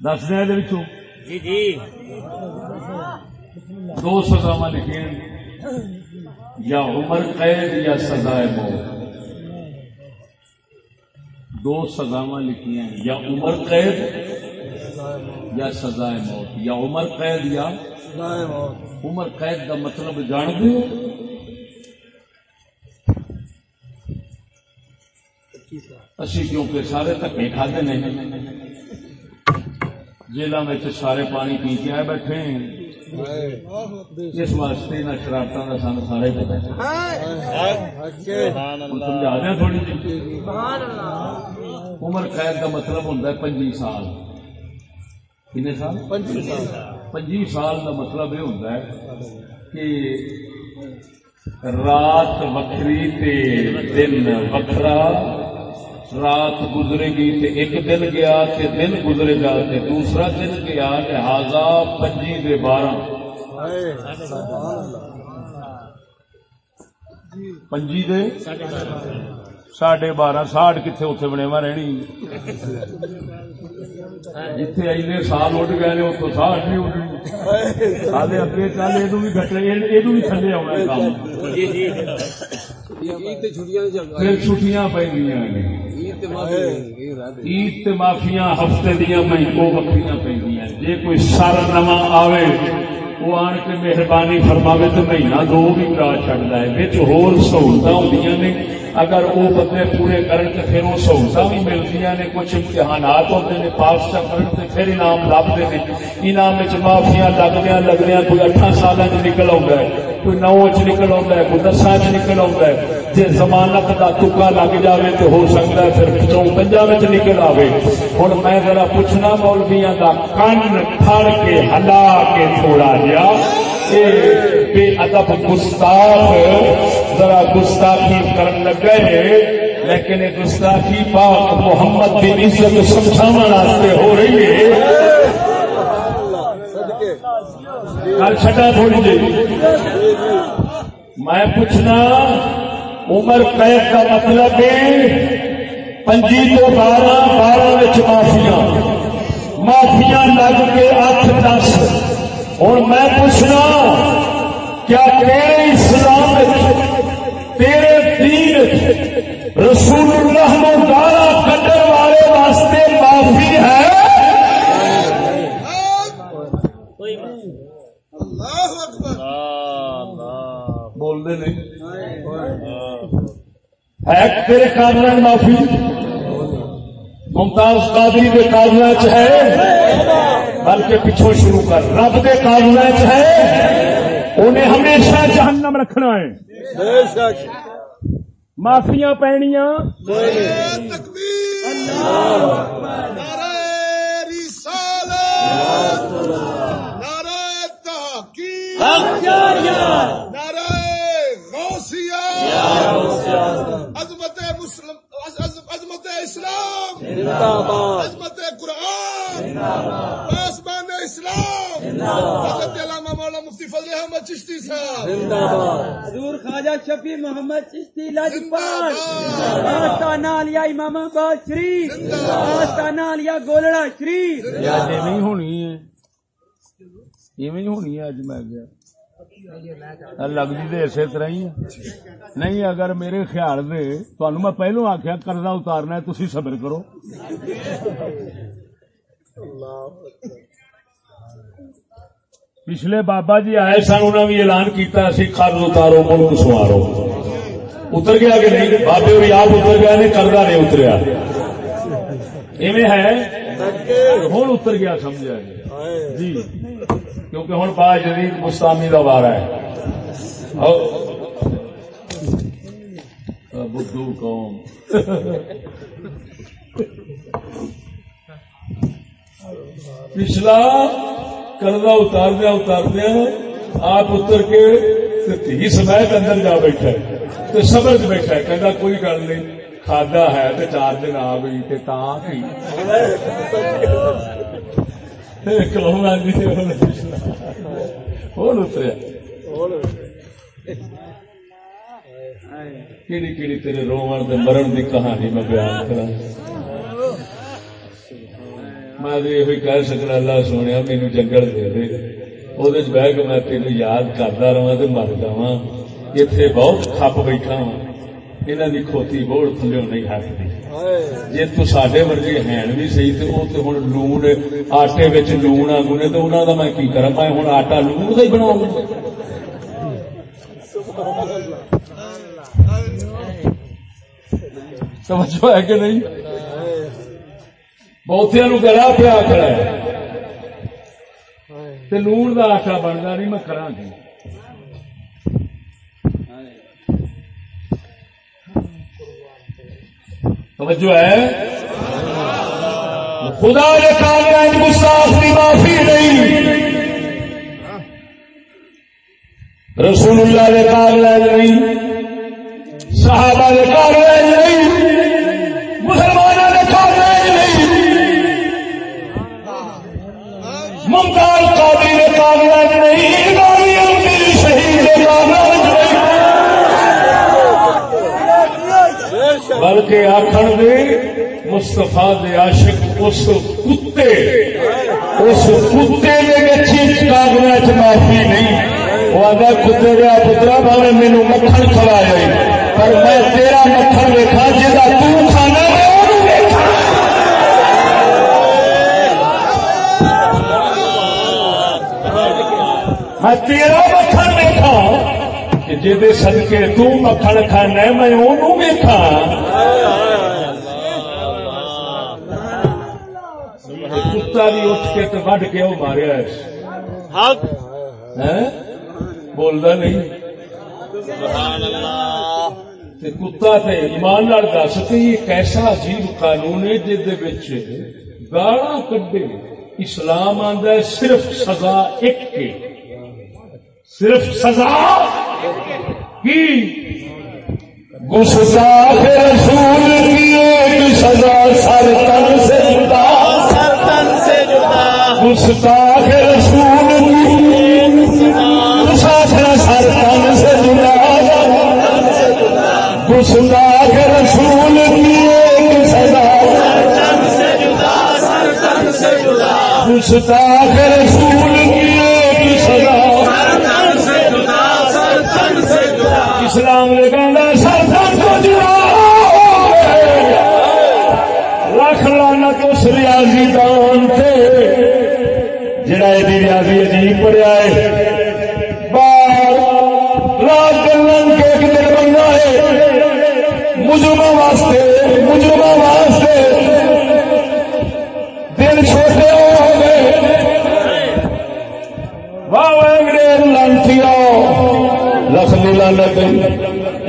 دس دیا جی جی۔ دو سزا لکھے یا عمر قید یا سزائے موت۔ دو سزاوا لکھی ہیں یا عمر قید یا سزائے موت۔ یا عمر قید یا عمر قید کا مطلب جان دو اسی کیونکہ سارے دکے کھاتے نہیں جیل میں سارے پانی پی کے آئے بیٹھے اس واسطے نہ شرارت کا سن سارے سمجھا دیا تھوڑی جی۔ عمر قید کا مطلب ہوتا ہے پنجی سال۔ کن سال؟ پنجی سال۔ کا مطلب یہ ہوتا ہے کہ رات وکری دن وکرا رات گزرے گی تے ایک دن گیا تے دن گزرے گا تے دوسرا دن گیا لہذا پنجی دے بارہ۔ پنجی دے؟ ساڑھے بارہ۔ ساٹھ کتنے اتنے بنے وا رہنی؟ جتھے اینے سال اٹھ گئے اتو ساٹھ نہیں اٹھنی آدھے اگے چل یہ بھی گٹے یہ بھی تھلے آنا کام پھر چھٹیاں پہ عید ہفتے دیا مہنگو بکری پہ جی کوئی سر نواں آوے وہ آن کے مہربانی فرماوے تو مہینہ دو بھی کرا چڑھتا ہے بچ ہور سہولت ہوں نے اگر وہ بندے پورے کرن تو پھر وہ سہولت بھی ملتی نے کچھ امتحانات ہوتے ہیں پاس کرن تو پھر انعام لبتے ہیں انعام معافیا لگدیا لگدیا کوئی اٹھا سال نکل آتا کوئی نو چ نکل آتا کوئی دساں چ نکل آتا ہے جی زمانت کا تکا لگ جائے تو ہو سکتا ہے پھر چونپنجا نکل آئے ہوں میں ذرا پوچھنا مولویا کا کن پھڑ کے ہلا کے تھوڑا جا بے ادب گستاخ ذرا گستاخی کرن لگے لیکن گستاخی پاک محمد کی عزت سمجھا ہو رہی ہے کل چھٹا تھوڑی جی میں پوچھنا عمر قید کا مطلب ہے پنجی تو بارہ بارہ معافیا معافیا لگ کے اٹھ دس۔ اور میں پوچھنا، کیا تیرے اسلام تیرے دین رسول اللہ نو گالا کٹن والے واسطے معافی ہے بول دے نہیں ہے تیرے کارنامے معافی؟ ممتاز قادری کے کارنامے چ ہے۔ بلکہ پچھوں شروع کر۔ رب کے کارنامے چ ہے۔ انہیں ہمیشہ جہنم رکھنا ہے۔ معافیاں پینیاں نعرہ رسالت نعرہ تحقیق نعرہ غوثیہ! عظمت مسلم عظ- عظمت اسلام۔ عظمت قرآن۔ آسمان اسلام۔ حضرت علامہ مولانا مفتی فضل احمد چشتی صاحب۔ حضور خواجہ شفیع محمد چشتی لاجپال آستانہ علیہ امام آباد شریف۔ آستانہ علیہ گولڑا شریف۔ نہیں ہونی ہے۔ ایویں ہونی ہے اج میں گیا۔ لگتی تو اسی طرح ہی۔ نہیں اگر میرے خیال دے تہن میں پہلو آخیا قرضہ اتارنا ہے تھی صبر کرو۔ پچھلے بابا جی آئے سن انہوں نے اعلان کیتا قرض اتارو ملک سوارو اتر گیا کہ نہیں بابے اور آپ اتر گیا نہیں قرضہ نہیں اتریا۔ ایویں ہے؟ ہوں اتر گیا سمجھا جی جی۔ کیونکہ ہوں با جدید مستامی کا وارا ہے۔ بدھو قوم۔ پچھلا قرضہ اتار دیا اتار دیا آپ اتر کے تے دھی سمیت اندر جا بیٹھا ہے تو سبر چ بیٹھا ہے کہنا کوئی گل نہیں کھادا ہے تو چار دن آ گئی تے تے اتریا کیڑی کیڑی تیرے رومن دے مرن دی کہانی میں بیان کراں میں تو یہ کہہ سکنا اللہ سونے مینو جنگل دے دے وہ بہ کے میں تین یاد کرتا رہا تو مر جا اتے بہت کھپ بیٹھا وا یہاں کی کھوتی بوڑ تھلو نہیں ہٹتی جی تو سڈے ورگے ہیں بھی صحیح تو وہ تو ہوں لون آٹے بچ لون آ گنے تو انہوں کا میں کی کرا میں ہوں آٹا لون کا ہی بناؤں توجہ ہے کہ نہیں بہتیا نو گلا پیا تے لون کا آٹا بنتا نہیں میں کرا گی توجہ ہے؟ خدا نے کام گستاخ کی معافی نہیں۔ رسول اللہ نے کام نہیں۔ صحابہ نے کام نہیں۔ بلکہ آخر دے مستفا دے عاشق اس کتے اس کتے نے چیز کاغذ معافی نہیں۔ وہ آدھا کتے دیا پترا بھاوے مینو مکھن کھلا جائے پر میں تیرا مکھن ویکھا جا تو کھانا میں تیرا مکھن ویکھا جی سدکے تو مکھن کھانا میں انہوں ویکھا۔ کتا بھی اٹھ کے تو وڈ کے وہ ماریا بولتا نہیں۔ تے کتا تے ایمان دس کہ یہ کیسا عجیب قانون ہے جہد گالا کڈے اسلام آندا ہے صرف سزا ایک کے۔ صرف سزا؟ کی؟ گستاخ رسول کی ایک سزا سر تن سے گستاخ رسول کی۔ گستاخ سر تن سے جدا گستاخ رسول کی ایک سزا۔ گستاخ رسول کی ایک سزا۔ اسلام نے کہنا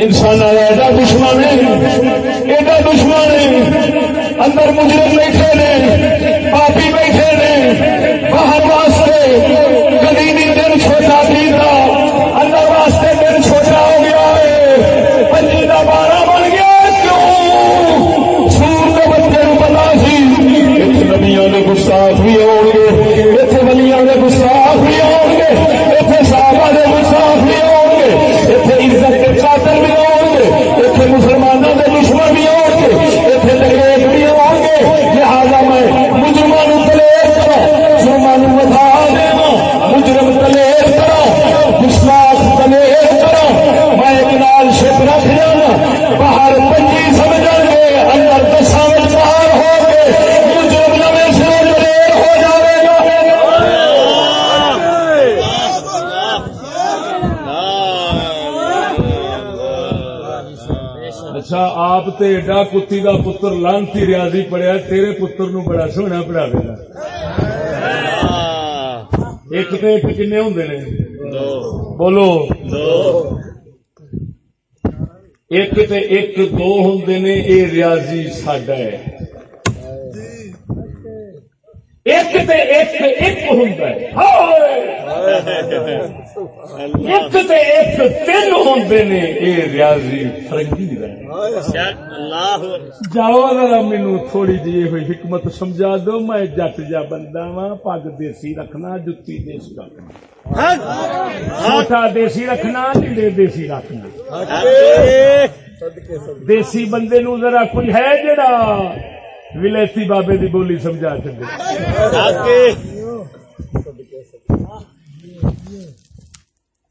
انسان ایڈا دشمن ہے ایڈا دشمن ہے۔ اندر مجرم بیٹھے تے ایڈا کتی دا پتر لانتی ریاضی پڑھیا تیرے پتر نو بڑا سونا پڑھا دے گا ایک تے ایک کنے ہوں نے بولو ایک تے ایک دو ہوں نے اے ریاضی ساڈا ہے ایک تے ایک ایک ہوں ایک تے ایک تین ہوں نے اے ریاضی فرنگی ہے جاؤ ذرا مینو تھوڑی جی ہوئی حکمت سمجھا دو میں جٹ جا بندہ وا پگ دیسی رکھنا جتی دیسی رکھنا چھوٹا دیسی رکھنا نیلے دیسی رکھنا دیسی بندے نو ذرا کوئی ہے جڑا ولایتی بابے دی بولی سمجھا چلے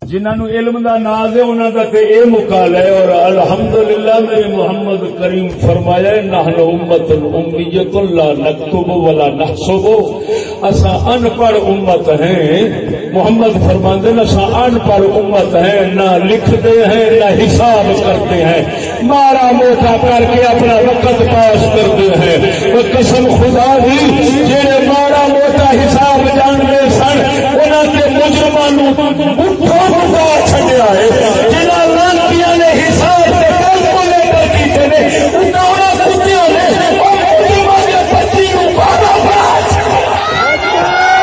جنہوں علم دا ناز ہے انہوں کا تے اے مکال ہے اور الحمدللہ میرے محمد کریم فرمایا نحن امت امیت لا نکتب ولا نحسب۔ اسا ان پڑھ امت ہیں۔ محمد فرماندے ہیں اسا ان پڑھ امت ہیں۔ نہ لکھتے ہیں، نہ حساب کرتے ہیں۔ مارا موٹا کر کے اپنا وقت پاس کرتے ہیں۔ وہ قسم خدا دی جڑے مارا موٹا حساب جانتے سن، انہاں کے مجرماں اٹھو خدا چھڈیا ہے جنہاں لانتیاں نے حساب تے کل کو لے کر کیتے نے انہاں انہاں کتیاں نے او مجرماں دے بچی نو بارا بڑا چھڈیا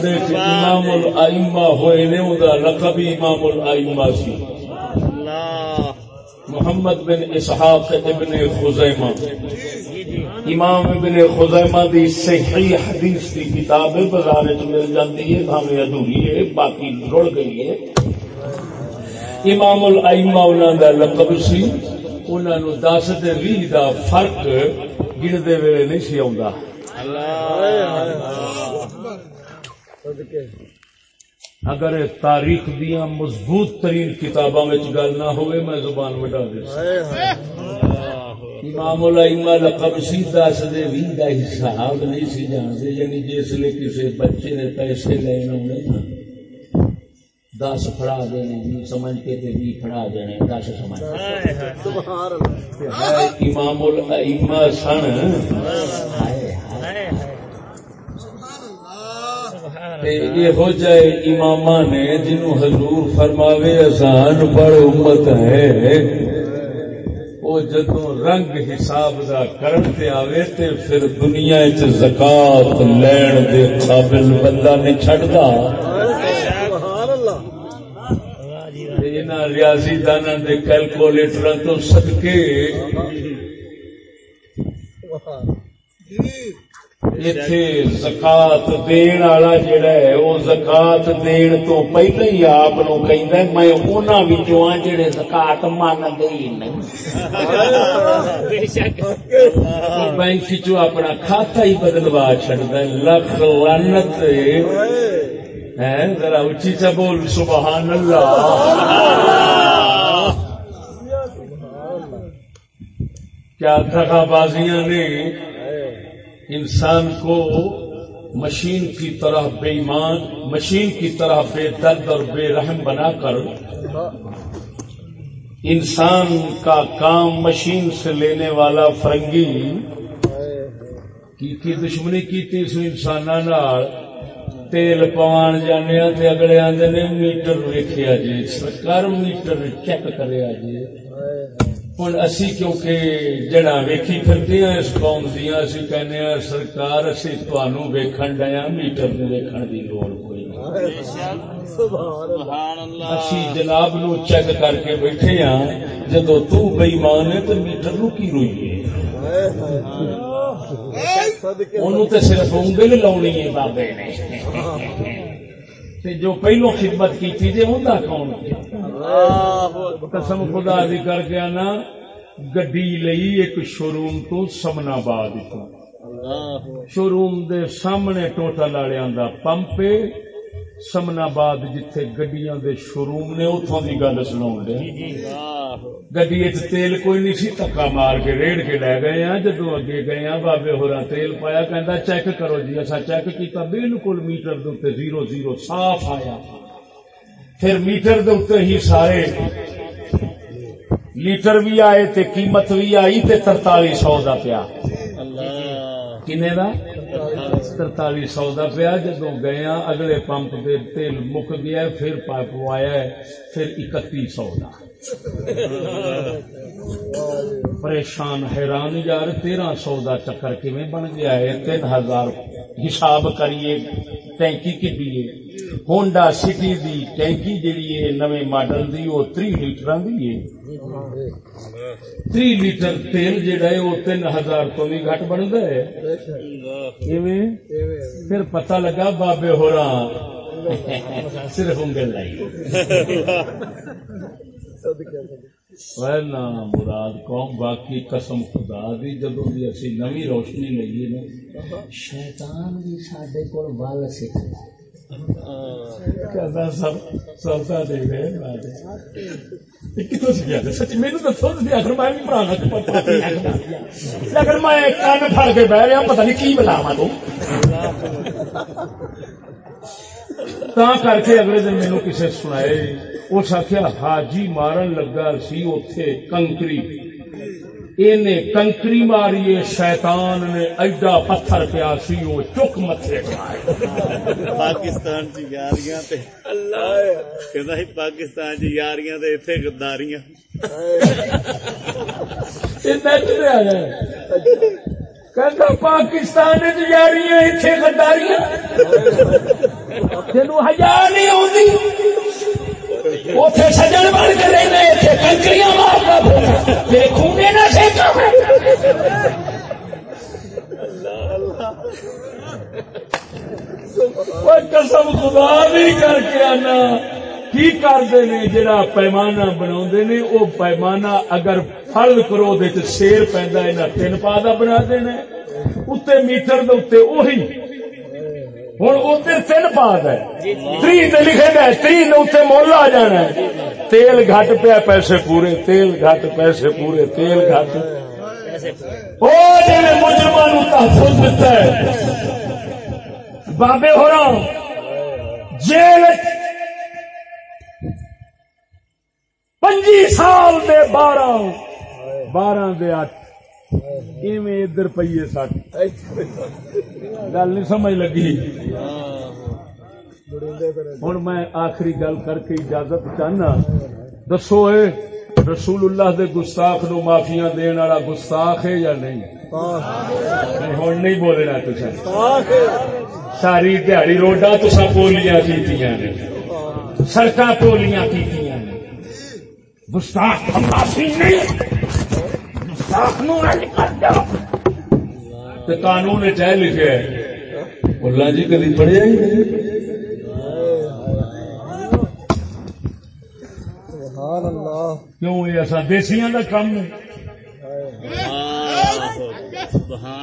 سڈے امام الائمہ ہوئے نے وہ لقب امام الائمہ سی۔ محمد بن اسحاق ابن خزیمہ۔ امام ابن خزیمہ دی صحیح حدیث کی کتاب بازار چ مل جاتی ہے بھاوے ادھوری ہے، باقی رڑ گئی ہے۔ امام الائمہ انہوں دا لقب سی۔ انہوں نے دس دے بھی دا فرق گنتے ویلے نہیں سی آ اگر تاریخ دیا مضبوط ترین کتاباں گل نہ ہوئے میں زبان وڈا دے امام الائمہ لقب سی دس دے بھی دا حساب نہیں سی جانتے یعنی جس کسی بچے نے پیسے ہونے نا۔ دس فڑا دینے جی سمجھ کے تے بھی فڑا دینے دس سمجھ امام الائمہ سن۔ ہائے ہائے۔ یہ جائے امام نے جنہوں حضور فرماوے آسان پر امت ہے وہ جدو رنگ حساب دا کرتے آوے تے پھر دنیا چ زکات لین دے قابل بندہ نہیں چڑھتا ریاضی دانا دے کیلکولیٹر تو سدکے اتے زکات دین والا جڑا ہے وہ زکات دین تو پہلے ہی آپ کہ میں انہوں وچوں ہاں جڑے زکات منگے ہی نہیں بے شک وہ بینک چو اپنا کھاتا ہی بدلوا ہے لکھ لانت ہے ذرا اچھی چا بول سبحان اللہ کیا دغا بازیاں نے انسان کو مشین کی طرح بے ایمان، مشین کی طرح بے درد اور بے رحم بنا کر انسان کا کام مشین سے لینے والا فرنگی کی کی دشمنی کی تھی سو انسان تیل پوان جانے تے اگلے آدھے نے میٹر ویکیا جی سرکار میٹر چیک کرے جی۔ ہوں اسی کیونکہ جڑا ویکھی پھرتے ہیں اس قوم دیا اسی کہنے ہیں سرکار اسی تہنوں ویکھن ڈیا میٹر نو ویکھن دی لوڑ کوئی اسی جناب نو چیک کر کے بیٹھے ہاں جدو تو بےمان ہے تو میٹر نو کی روئی ہے انہوں تے صرف انگل لاؤنی ہے بابے نے تے جو پہلو خدمت کی تھی کون؟ قسم خدا دی کر کے آنا گڈی لئی ایک شوروم تو سمنا باد شوروم دے سامنے ٹوٹل والوں دا پمپ سمنا باد جتھے گڈیاں دے شوروم نے اتوں دی گل سنا دے۔ گڈی تیل کوئی نہیں سی تکا مار کے ریڑ کے لے گئے ہیں۔ جدو اگے گئے ہیں بابے ہورا تیل پایا کہندا چیک کرو جی اصا چیک کیتا بالکل میٹر دے زیرو زیرو صاف آیا۔ پھر میٹر دے ہی سارے لیٹر بھی آئے تے قیمت بھی آئی تے سو دا پیا۔ کنے دا؟ ترتالی سو کا پیا جدو گیا ہاں، اگلے پمپ دے تیل مک گیا پھر پائپ آیا پھر اکتی سو پریشان، حیران یار، تیرہ سو کا چکر کیویں بن گیا ہے؟ تین ہزار۔ حساب کریے ٹینکی کی دیے ہونڈا سٹی دی ٹینکی جیڑی ہے، نویں ماڈل دی، وہ تری لیٹر دی ہے۔ تری لیٹر تیل جیڑا ہے، وہ تین ہزار تو بھی گھٹ بنتا ہے۔ ایویں؟ پھر پتہ لگا بابے ہو رہا صرف انگل لائی۔ نا مراد قوم باقی قسم خدا دی جدو دی اسی نوی روشنی لئیے نا شیطان بھی ساڈے کول سکھ کہتا سب سبتا دے رہے کتوں سے گیا سچ میرے تو سوچ دیا اگر میں بھی پڑھانا اگر میں کان پھڑ کے بہ رہا پتہ نہیں کی بلاوا تو تا کر کے اگلے دن کسی سنائے اس آخیا حاجی مارن لگا سی اتے کنکری۔ اینے کنکری ماری شیطان نے ایڈا پتھر پیا سی وہ چک متھے پاکستان چ یاریاں تے۔ اللہ کہندا پاکستان چ یاریاں تے ایتھے غداریاں۔ کہتا پاکستان چ یاریاں اتنے غداریاں۔ تینو ہزا نہیں اتے سجن بن کے رہنا اتنے کنکریاں مارتا میرے خونے نہ سیکا قسم خدا بھی کر کے آنا۔ کی کرتے نے جڑا پیمانہ بنا نے؟ وہ پیمانہ اگر فل کرو دے سیر پیندا ہے، نہ تین پا بنا دینا اتنے میٹر دے اتنے ہوں ادھر تین پا ہے۔ تری لکھے گا تری اتنے مل آ جانا ہے۔ تیل گھٹ پیا، پیسے پورے، تیل گھٹ، پیسے پورے، تیل گھٹ۔ وہ جی مجرمان تحفظ دیتا ہے۔ بابے ہو رہا جیل پنجی سال دے بارہ بارہ دے اٹھ ایویں ادھر پیے سٹ گل نہیں سمجھ لگی۔ ہوں میں آخری گل کر کے اجازت چاہنا۔ دسو اے رسول اللہ دے گستاخ نو معافیا دین والا گستاخ ہے یا نہیں؟ ہوں نہیں بولنا تصا ساری دیہڑی روڈا تسا پولیاں کی سڑک پولیاں کی گستاخ نہیں گستاخ نو کر قانون چاہ لکھے۔ ملا جی کدی پڑھیا ہی کیوں یہ ایسا دیسیاں کا کام ہے؟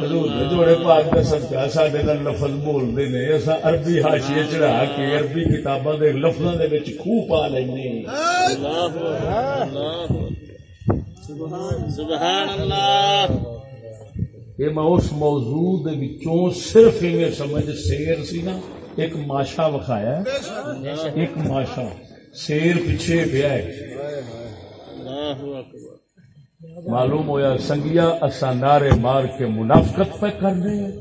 جی، جوڑے پاک کا سچا سڈے کا لفظ بولتے نے اصا عربی ہاشیے چڑھا کے عربی کتاباں کے لفظوں کے خوہ پا لینے سبحان اللہ۔ یہ میں اس موضوع وچوں صرف ایویں سمجھ سیر سی نا ایک ماشا وکھایا ایک ماشا شیر پیچھے پیا ہے۔ معلوم ہویا سنگیا اسا نعرے مار کے منافقت پہ کر رہے ہیں۔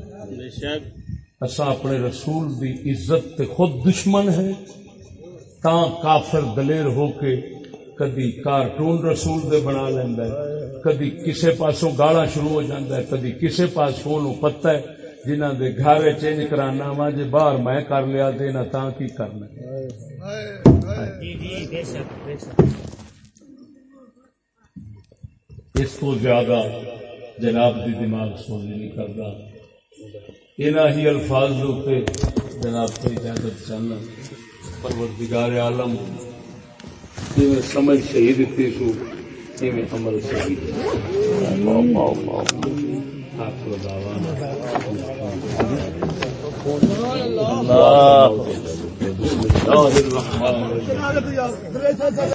اسا اپنے رسول دی عزت تے خود دشمن ہے تا کافر دلیر ہو کے کدی کارٹون رسول دے بنا لینا ہے کدی کسے پاسوں گالا شروع ہو جاتا ہے کدی کسے پاسوں نو پتہ ہے جنہ دے گھر چینج کرانا وا جے باہر میں کر لیا دینا تا کی کرنا اس کو زیادہ جناب دی دماغ سوزی نہیں کرتا انہاں ہی الفاظ دے جناب کو اجازت چاہنا پروردگار عالم جی سمجھ صحیح دیتی سو جی عمل صحیح آخر دعوانا اللہ.